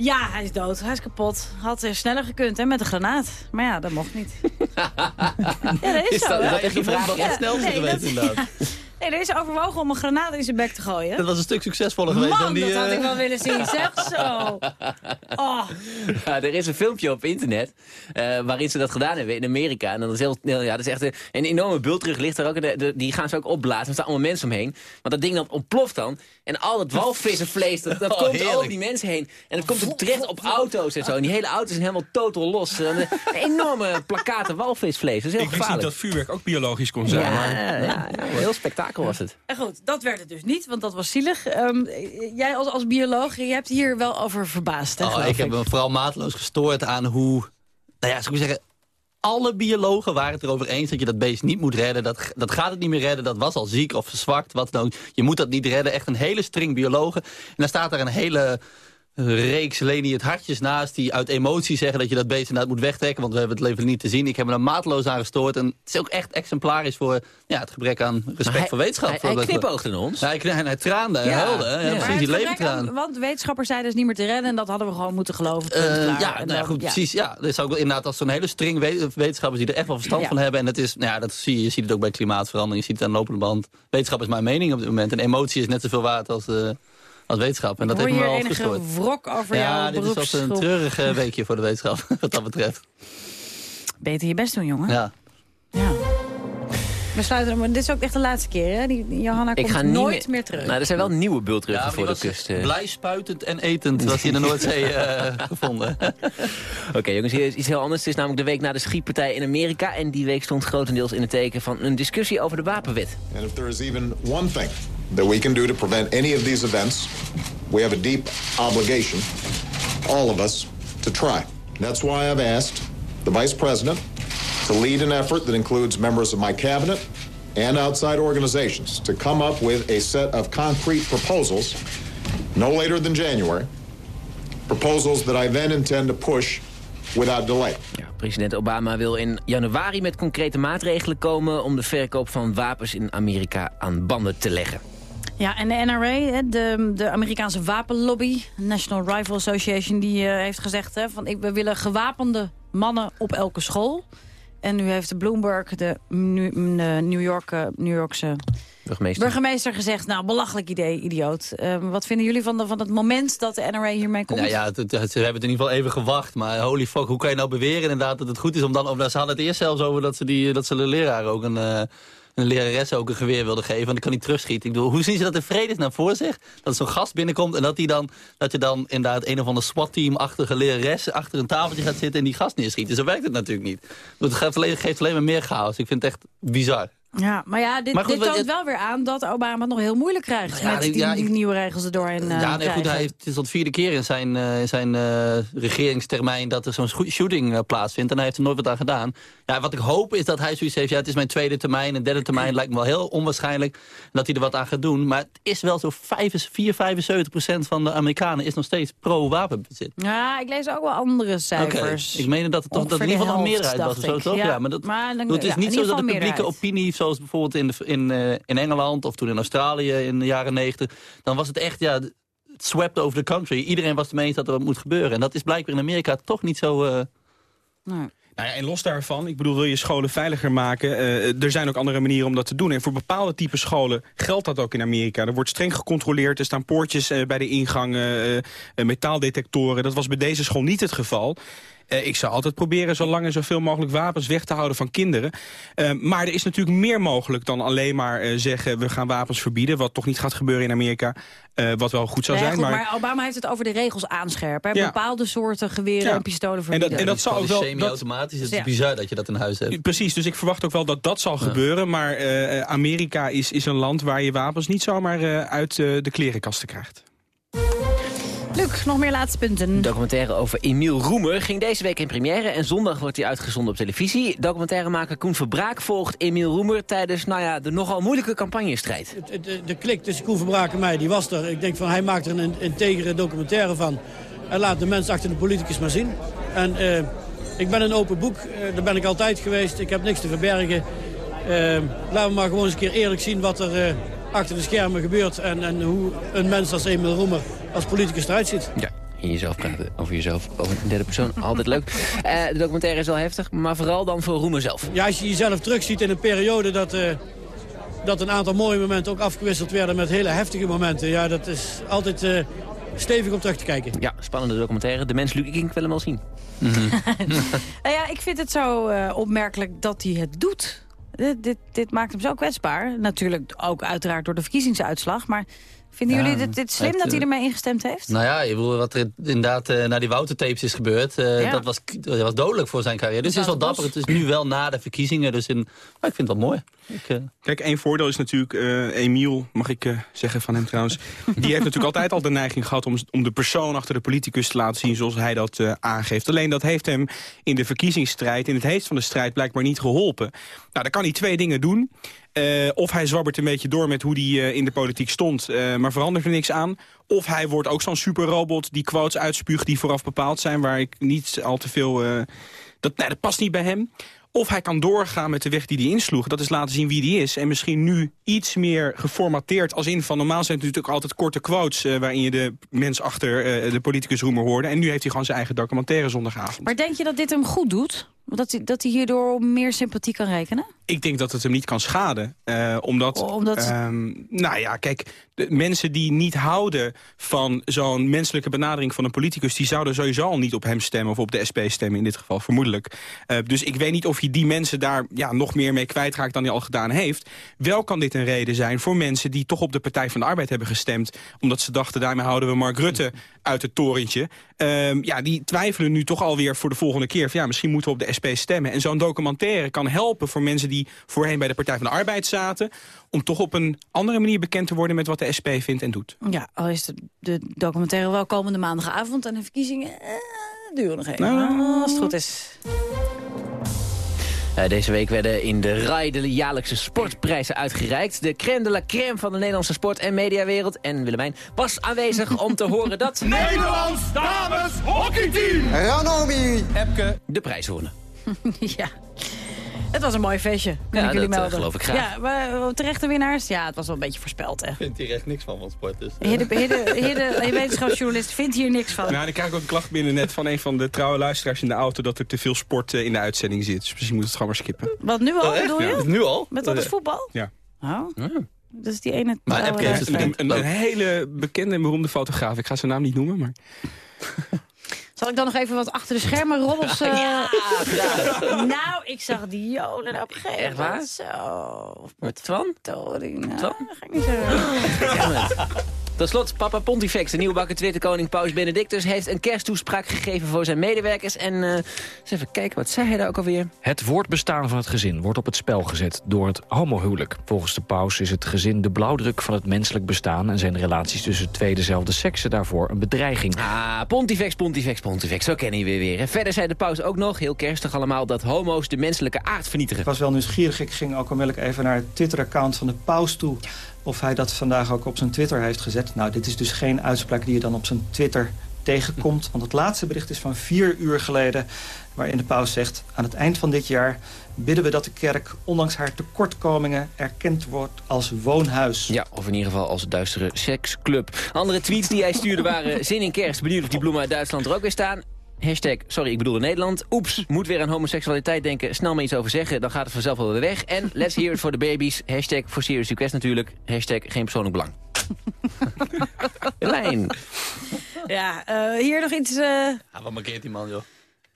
Ja, hij is dood. Hij is kapot. Had sneller gekund, hè, met een granaat. Maar ja, dat mocht niet. ja, dat is, Is zo. dat- is dat echt je vraag? Snelste nee, geweest, dat- inderdaad. Nee, er is overwogen om een granaat in zijn bek te gooien. Dat was een stuk succesvoller geweest Man, dan die... dat had eh, ik wel willen zien. Zeg zo. Oh. Ja, er is een filmpje op internet eh, waarin ze dat gedaan hebben in Amerika. En dat is, heel, heel- ja, dat is echt een, een enorme bultrug ligt er ook. De, de- die gaan ze ook opblazen. Er staan allemaal mensen omheen. Want dat ding dat ontploft dan. En al het walvissenvlees, dat, dat Oh, komt heerlijk. over die mensen heen. En dat komt ook terecht op auto's en zo. En die hele auto's zijn helemaal totaal los. En, eh, Een enorme plakaten walvisvlees. Dat is heel Ik wist niet gevaarlijk. dat vuurwerk ook biologisch kon zijn. Ja, maar... ja, ja, ja, heel spektakel was het. En goed, dat werd het dus niet, want dat was zielig. Ehm, jij als, als bioloog, je hebt hier wel over verbaasd, hè, Oh, ik heb me vooral mateloos gestoord aan hoe... Nou ja, zou ik zeggen... Alle biologen waren het erover eens dat je dat beest niet moet redden. Dat, dat gaat het niet meer redden. Dat was al ziek of verzwakt. Wat dan ook. Je moet dat niet redden. Echt een hele string biologen. En dan staat er een hele reeks Leni het hartjes naast... die uit emotie zeggen dat je dat beest inderdaad moet wegtrekken... want we hebben het leven niet te zien. Ik heb me er mateloos aan gestoord. En het is ook echt exemplarisch voor ja, het gebrek aan respect hij- voor wetenschap. hij- hij knipoogde naar ons. Ja, hij, kn- hij traande, hij Ja. huilde. Ja, Ja. Precies, die leventraan. Want wetenschappers zeiden dus niet meer te redden... en dat hadden we gewoon moeten geloven. Eh, klaar. ja, nou ja, goed, ja. precies. Ja, dat is ook wel inderdaad als zo'n hele string we- wetenschappers die er echt wel verstand Ja. van hebben. En dat is, nou ja, dat zie je, je ziet het ook bij klimaatverandering. Je ziet het aan de lopende band. Wetenschap is mijn mening op dit moment. En emotie is net zoveel waard als, eh, als wetenschap. En dat heeft me wel enige wrok over Ja, jouw dit is een treurig weekje voor de wetenschap, wat dat betreft. Beter je best doen, jongen. Ja. We sluiten hem. Dit is ook echt de laatste keer, hè? Die, Johanna Ik komt ga niet nooit meer terug. Nou, er zijn wel nieuwe bultruggen Ja, voor de kust. eh. Blij spuitend en etend was hij in de Noordzee eh, gevonden. Oké jongens, hier is iets heel anders. Het is namelijk de week na de schietpartij in Amerika. En die week stond grotendeels in het teken van een discussie over de wapenwet. And if there is even one thing that we can do to prevent any of these events, we have a deep obligation, all of us, to try. That's why I've asked the Vice President to lead an effort that includes members of my cabinet and outside organizations to come up with a set of concrete proposals no later than January. Proposals that I then intend to push without delay. President Obama wil in januari met concrete maatregelen komen... om de verkoop van wapens in Amerika aan banden te leggen. Ja, en de NRA, hè, de, de Amerikaanse wapenlobby, National Rifle Association... die eh, heeft gezegd, hè, van, ik, we willen gewapende mannen op elke school. En nu heeft de Bloomberg, de, New, York, eh, New Yorkse Burgemeester. burgemeester, gezegd... nou, belachelijk idee, idioot. Eh, wat vinden jullie van, de, van het moment dat de NRA hiermee komt? Nou ja, het, het- ze hebben het in ieder geval even gewacht. Maar holy fuck, hoe kan je nou beweren inderdaad dat het goed is om dan... Of, nou, ze hadden het eerst zelfs over dat ze, die, dat ze de leraar ook een... eh, een lerares ook een geweer wilde geven, want die kan niet terugschieten. Ik bedoel, hoe zien ze dat in vredesnaam voor zich? Dat zo'n gast binnenkomt en dat, die dan, dat je dan inderdaad een of ander SWAT-team-achtige lerares achter een tafeltje gaat zitten en die gast neerschiet. Zo werkt het natuurlijk niet. Het geeft alleen, geeft alleen maar meer chaos. Ik vind het echt bizar. Ja, maar ja, dit, Maar goed, dit toont wel weer aan dat Obama het nog heel moeilijk krijgt... Ja, met die- ja, ik- nieuwe regels er doorheen eh, ja, nee, goed, hij heeft, het is al de vierde keer in zijn, eh, in zijn eh, regeringstermijn dat er zo'n shooting eh, plaatsvindt. En hij heeft er nooit wat aan gedaan. Ja, wat ik hoop is dat hij zoiets heeft, ja, het is mijn tweede termijn, een derde termijn lijkt me wel heel onwaarschijnlijk dat hij er wat aan gaat doen. Maar het is wel zo 4, 75 procent van de Amerikanen is nog steeds pro-wapenbezit. Ja, ik lees ook wel andere cijfers. Ik meende dat het toch dat in ieder geval de meerderheid was of zo, toch? Ja, maar dat, Maar dan- het is in niet zo dat de publieke opinie, zoals bijvoorbeeld in, de, in, eh, in Engeland of toen in Australië in de jaren negentig, dan was het echt, ja, het swept over the country. Iedereen was het mee eens dat er wat moet gebeuren. En dat is blijkbaar in Amerika toch niet zo... eh, Nee. Nou ja, en los daarvan, ik bedoel, wil je scholen veiliger maken? eh, er zijn ook andere manieren om dat te doen. En voor bepaalde type scholen geldt dat ook in Amerika. Er wordt streng gecontroleerd, er staan poortjes eh, bij de ingang, metaaldetectoren. Dat was bij deze school niet het geval. Eh, ik zou altijd proberen zo lang en zoveel mogelijk wapens weg te houden van kinderen. Eh, maar er is natuurlijk meer mogelijk dan alleen maar eh, zeggen... we gaan wapens verbieden, wat toch niet gaat gebeuren in Amerika. eh, wat wel goed zou Nee, zijn. goed, maar maar Obama heeft het over de regels aanscherpen. Ja. Bepaalde soorten geweren Ja. en pistolen En verbieden. dat, en dat zal ook wel... dat- Semi-automatisch, het is Ja. bizar dat je dat in huis hebt. Precies, dus ik verwacht ook wel dat dat zal gebeuren. Maar eh, Amerika is, is een land waar je wapens niet zomaar eh, uit de klerenkasten krijgt. Luc, nog meer laatste punten. Een documentaire over Emiel Roemer ging deze week in première... en zondag wordt hij uitgezonden op televisie. Documentairemaker Koen Verbraak volgt Emiel Roemer... tijdens nou ja, de nogal moeilijke campagnestrijd. De, de, de klik tussen Koen Verbraak en mij, die was er. Ik denk van, hij maakt er een integere documentaire van. En laat de mensen achter de politicus maar zien. En eh, ik ben een open boek, eh, daar ben ik altijd geweest. Ik heb niks te verbergen. Eh, laten we maar gewoon eens een keer eerlijk zien wat er eh, achter de schermen gebeurt. En, en hoe een mens als Emil Roemer als politicus eruit ziet. Ja. In jezelf praten, over jezelf, over een derde persoon, altijd leuk. Eh, de documentaire is wel heftig, maar vooral dan voor Roemer zelf. Ja, als je jezelf terugziet in een periode dat, eh, dat een aantal mooie momenten ook afgewisseld werden met hele heftige momenten. Ja, dat is altijd eh, stevig om terug te kijken. Ja, spannende documentaire. De mens Luc, ik wil hem wel zien. Nou ja, ik vind het zo eh, opmerkelijk dat hij het doet. Dit, dit, dit maakt hem zo kwetsbaar. Natuurlijk ook uiteraard door de verkiezingsuitslag. Maar vinden Ja, jullie dit, dit slim het, dat hij eh, ermee ingestemd heeft? Nou ja, je bedoel, wat er inderdaad eh, na die Wouter-tapes is gebeurd... eh, Ja. dat, was, dat was dodelijk voor zijn carrière. Dus het is wel dapper. Het is nu wel na de verkiezingen. Dus in, maar ik vind het wel mooi. Ik, eh, Kijk, één voordeel is natuurlijk, eh Emiel, mag ik eh, zeggen van hem trouwens... die heeft natuurlijk altijd al de neiging gehad om, om de persoon achter de politicus te laten zien... zoals hij dat eh, aangeeft. Alleen dat heeft hem in de verkiezingsstrijd, in het heet van de strijd... blijkbaar niet geholpen. Nou, dan kan hij twee dingen doen. Eh, of hij zwabbert een beetje door met hoe hij eh, in de politiek stond... eh, maar verandert er niks aan. Of hij wordt ook zo'n superrobot die quotes uitspuugt... die vooraf bepaald zijn, waar ik niet al te veel... dat, nee, dat past niet bij hem. Of hij kan doorgaan met de weg die hij insloeg. Dat is laten zien wie hij is. En misschien nu iets meer geformateerd als in van... normaal zijn het natuurlijk altijd korte quotes... waarin je de mens achter de politicus roemer hoorde. En nu heeft hij gewoon zijn eigen documentaire zondagavond. Maar denk je dat dit hem goed doet? Dat hij, dat hij hierdoor op meer sympathie kan rekenen? Ik denk dat het hem niet kan schaden. eh, omdat, Omdat- ehm, nou ja, kijk, de mensen die niet houden van zo'n menselijke benadering van een politicus... die zouden sowieso al niet op hem stemmen of op de SP stemmen in dit geval, vermoedelijk. Eh, dus ik weet niet of je die mensen daar ja, nog meer mee kwijtraakt dan hij al gedaan heeft. Wel kan dit een reden zijn voor mensen die toch op de Partij van de Arbeid hebben gestemd... omdat ze dachten, daarmee houden we Mark Rutte uit het torentje. Ehm, ja, die twijfelen nu toch alweer voor de volgende keer... van ja, misschien moeten we op de SP stemmen. En zo'n documentaire kan helpen voor mensen die voorheen bij de Partij van de Arbeid zaten... om toch op een andere manier bekend te worden met wat de SP vindt en doet. Ja, al is de, de documentaire wel komende maandagavond... en de verkiezingen eh, duren nog even. Nou. Als het goed is. Eh, deze week werden in de RAI de jaarlijkse sportprijzen uitgereikt. De crème de la crème van de Nederlandse sport- en mediawereld. En Willemijn was aanwezig om te horen dat... Nederlands dames hockeyteam! Ranomi! Epke de prijs wonnen. ja. Het was een mooi feestje, kan Ja, ik jullie dat, eh, melden. geloof ik graag. Ja, maar, terechte winnaars? Ja, het was wel een beetje voorspeld, hè. vindt hier echt niks van van sport. Dus, Heer de, heer de, heer de, heer wetenschapsjournalist vindt hier niks van. Nou, dan krijg ik ook een klacht binnen net van een van de trouwe luisteraars in de auto... dat er te veel sport eh, in de uitzending zit. Dus misschien moet het gewoon maar skippen. Wat, nu al, bedoel je? Ja. Nu al? Met wat is voetbal? Ja. Oh, dat is die ene... Maar Epke heeft een, een, een hele bekende en beroemde fotograaf. Ik ga zijn naam niet noemen, maar... Zal ik dan nog even wat achter de schermen roddels... eh, nou, ik zag die jolen op een gegeven Echt waar? moment Zo. Met Twan? Nou, Twan? dat ga ik niet zeggen. Tot slot, papa Pontifex, de nieuwbakken Twitterkoning Paus Benedictus... heeft een kersttoespraak gegeven voor zijn medewerkers. En eh, eens even kijken, wat zei hij daar ook alweer? Het voortbestaan van het gezin wordt op het spel gezet door het homohuwelijk. Volgens de paus is het gezin de blauwdruk van het menselijk bestaan... en zijn relaties tussen twee dezelfde seksen daarvoor een bedreiging. Ah, Pontifex, Pontifex, Pontifex, zo kennen we weer. En verder zei de paus ook nog, heel kerstig allemaal... dat homo's de menselijke aard vernietigen. Ik was wel nieuwsgierig. Ik ging ook onmiddellijk even naar het Twitter-account van de paus toe. Of hij dat vandaag ook op zijn Twitter heeft gezet. Nou, dit is dus geen uitspraak die je dan op zijn Twitter tegenkomt. Want het laatste bericht is van vier uur geleden... waarin de paus zegt... aan het eind van dit jaar bidden we dat de kerk... ondanks haar tekortkomingen erkend wordt als woonhuis. Ja, of in ieder geval als duistere seksclub. Andere tweets die hij stuurde waren... zin in kerst, benieuwd of die bloemen uit Duitsland er ook weer staan. Hashtag, sorry, ik bedoelde Nederland. Oeps, moet weer aan homoseksualiteit denken. Snel maar iets over zeggen, dan gaat het vanzelf wel weer weg. En let's hear it for the babies. Hashtag voor serious request natuurlijk. Hashtag geen persoonlijk belang. Lijn. Ja, eh, hier nog iets... eh Ja, wat markeert die man, joh?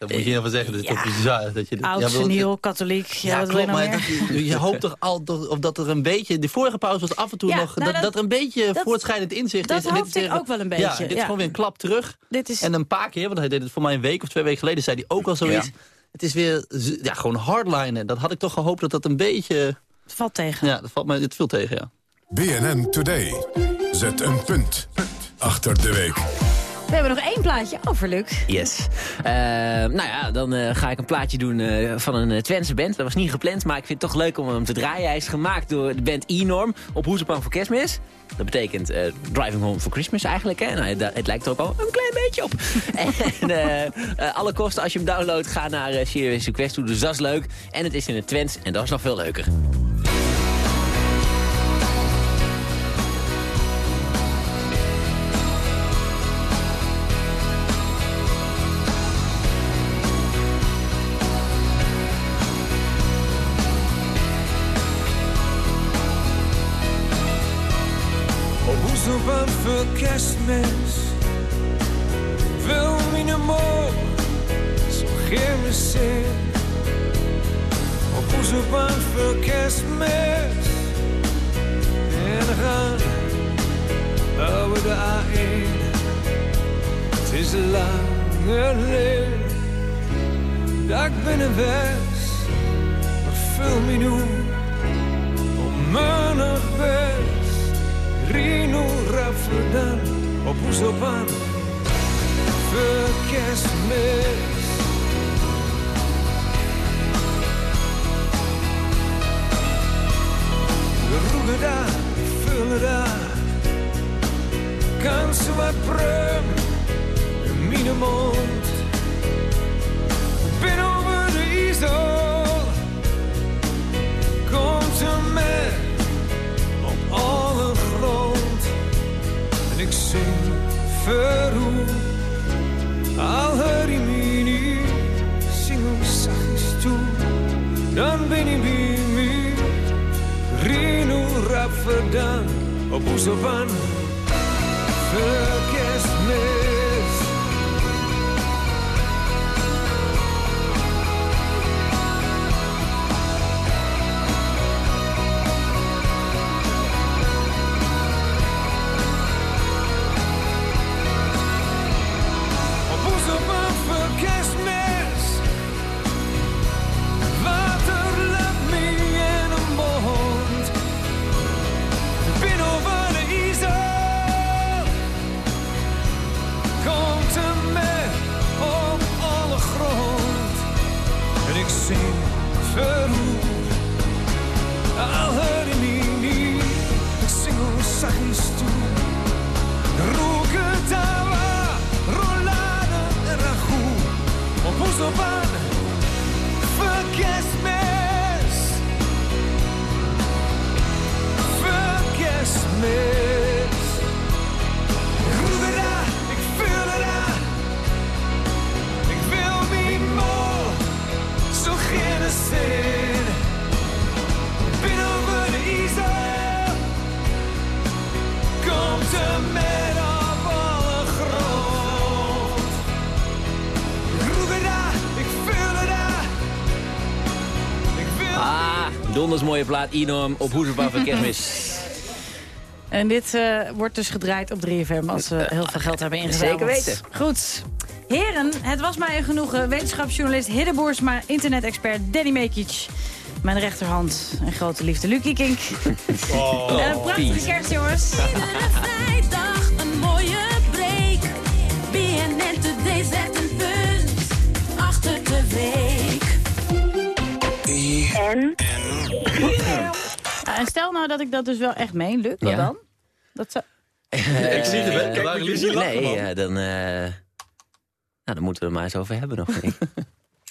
Dat moet je niet over zeggen. Dat is toch bizar. Dat je, oud, Ja, seniel, katholiek. Ja, Ja, klopt, nou maar meer? dat- je hoopt toch altijd of dat er een beetje... De vorige pauze was af en toe Ja, nog... nou, dat, dat- dat er een beetje dat- voortschrijdend inzicht dat is. Dit hoopte ik weer- ook wel een Ja, beetje, dit is ja. gewoon weer een klap terug. Dit is... En een paar keer, want hij deed het voor mij een week of twee weken geleden... zei hij ook al zoiets. Ja. Het is weer ja, gewoon hardlinen. Dat had ik toch gehoopt dat dat een beetje... Het valt tegen. Ja, dat valt me het veel tegen, ja. BNN Today. Zet een punt achter de week. We hebben nog één plaatje over, Luc. Yes. Eh, nou ja, dan eh, ga ik een plaatje doen eh, van een Twentse band. Dat was niet gepland, maar ik vind het toch leuk om hem te draaien. Hij is gemaakt door de band E-Norm op Hoezepang voor Kerstmis. Dat betekent Driving Home for Christmas eigenlijk. Hè? Nou, het, het lijkt er ook al een klein beetje op. en alle kosten als je hem downloadt, ga naar uh, Serious Request toe. Dus dat is leuk. En het is in het Twents en dat is nog veel leuker. Kerstmis. Wil mijn mol Zo geen zin Op Hoeselbaan voor kerstmis. En dan gaan Over de A1. Het is een lange leven Dat ik binnen west Maar vul me nu Om menig best Rino Rafadan op Oeselbaan voor kerstmis. We roepen daar, vullen daar, kansen wat prum, in Zing verroe, al niet, zing hem zachtjes toe. Dan ben ik bij mij, Rino rap verdaan, op Oeselbaan, Donders mooie plaat, enorm op Hoezepang voor Kerstmis. En dit eh, wordt dus gedraaid op 3FM als we heel veel geld hebben ingezet. Zeker weten. Goed. Heren, het was mij een genoegen. Wetenschapsjournalist Hidde Boersma, internet-expert Danny Mekic. Mijn rechterhand, een grote liefde, Lucie Kink. Oh. En een prachtige kerst, jongens. En stel nou dat ik dat dus wel echt meen, Ja. dan? Dat zou... Eh, Ik zie het, hè? Kijk, waar ik zie lachen, Nee, ja, dan, eh, nou, dan moeten we het maar eens over hebben nog.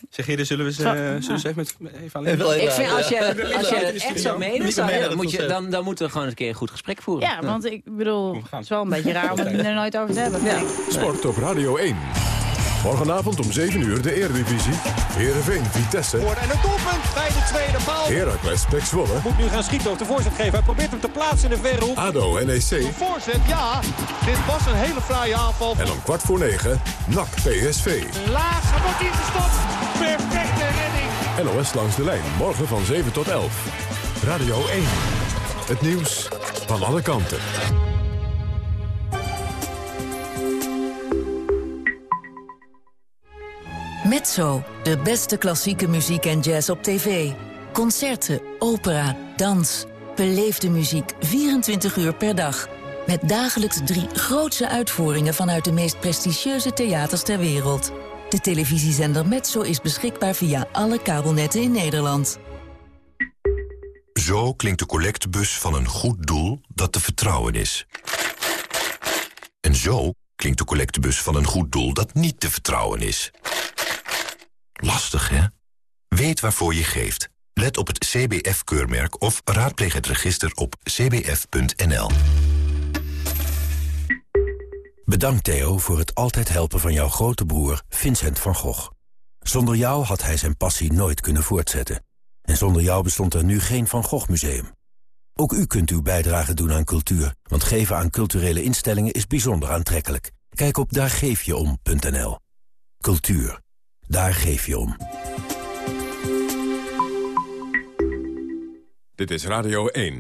Zeg je, zullen we ze, zullen we ze even, met, even alleen... ik vind als je, als het echt zo meen, dan, dan, moet je, dan, dan moeten we gewoon eens een keer een goed gesprek voeren. Ja, want ik bedoel, het is wel een beetje raar om het er nooit over te hebben. Ja. Sport op Radio 1. Morgenavond om 7 uur de Eredivisie. Heerenveen, Vitesse. En het doelpunt bij de tweede paal. Heracles, Pek Zwolle. Moet nu gaan schieten op de voorzet geven. Hij probeert hem te plaatsen in de verre hoek. ADO, NEC. Voorzet, ja. Dit was een hele fraaie aanval. En om kwart voor negen, NAC, PSV. Laag, wordt ingestopt. Perfecte redding. NOS langs de lijn, morgen van 7 tot 11. Radio 1. Het nieuws van alle kanten. Mezzo, de beste klassieke muziek en jazz op tv. Concerten, opera, dans. Beleefde muziek 24 uur per dag. Met dagelijks drie grootse uitvoeringen vanuit de meest prestigieuze theaters ter wereld. De televisiezender Mezzo is beschikbaar via alle kabelnetten in Nederland. Zo klinkt de collectebus van een goed doel dat te vertrouwen is. En zo klinkt de collectebus van een goed doel dat niet te vertrouwen is. Lastig, hè? Weet waarvoor je geeft. Let op het CBF-keurmerk of raadpleeg het register op cbf.nl. Bedankt Theo voor het altijd helpen van jouw grote broer Vincent van Gogh. Zonder jou had hij zijn passie nooit kunnen voortzetten. En zonder jou bestond er nu geen Van Gogh Museum. Ook u kunt uw bijdrage doen aan cultuur, want geven aan culturele instellingen is bijzonder aantrekkelijk. Kijk op daargeefjeom.nl. Cultuur. Daar geef je om. Dit is Radio 1.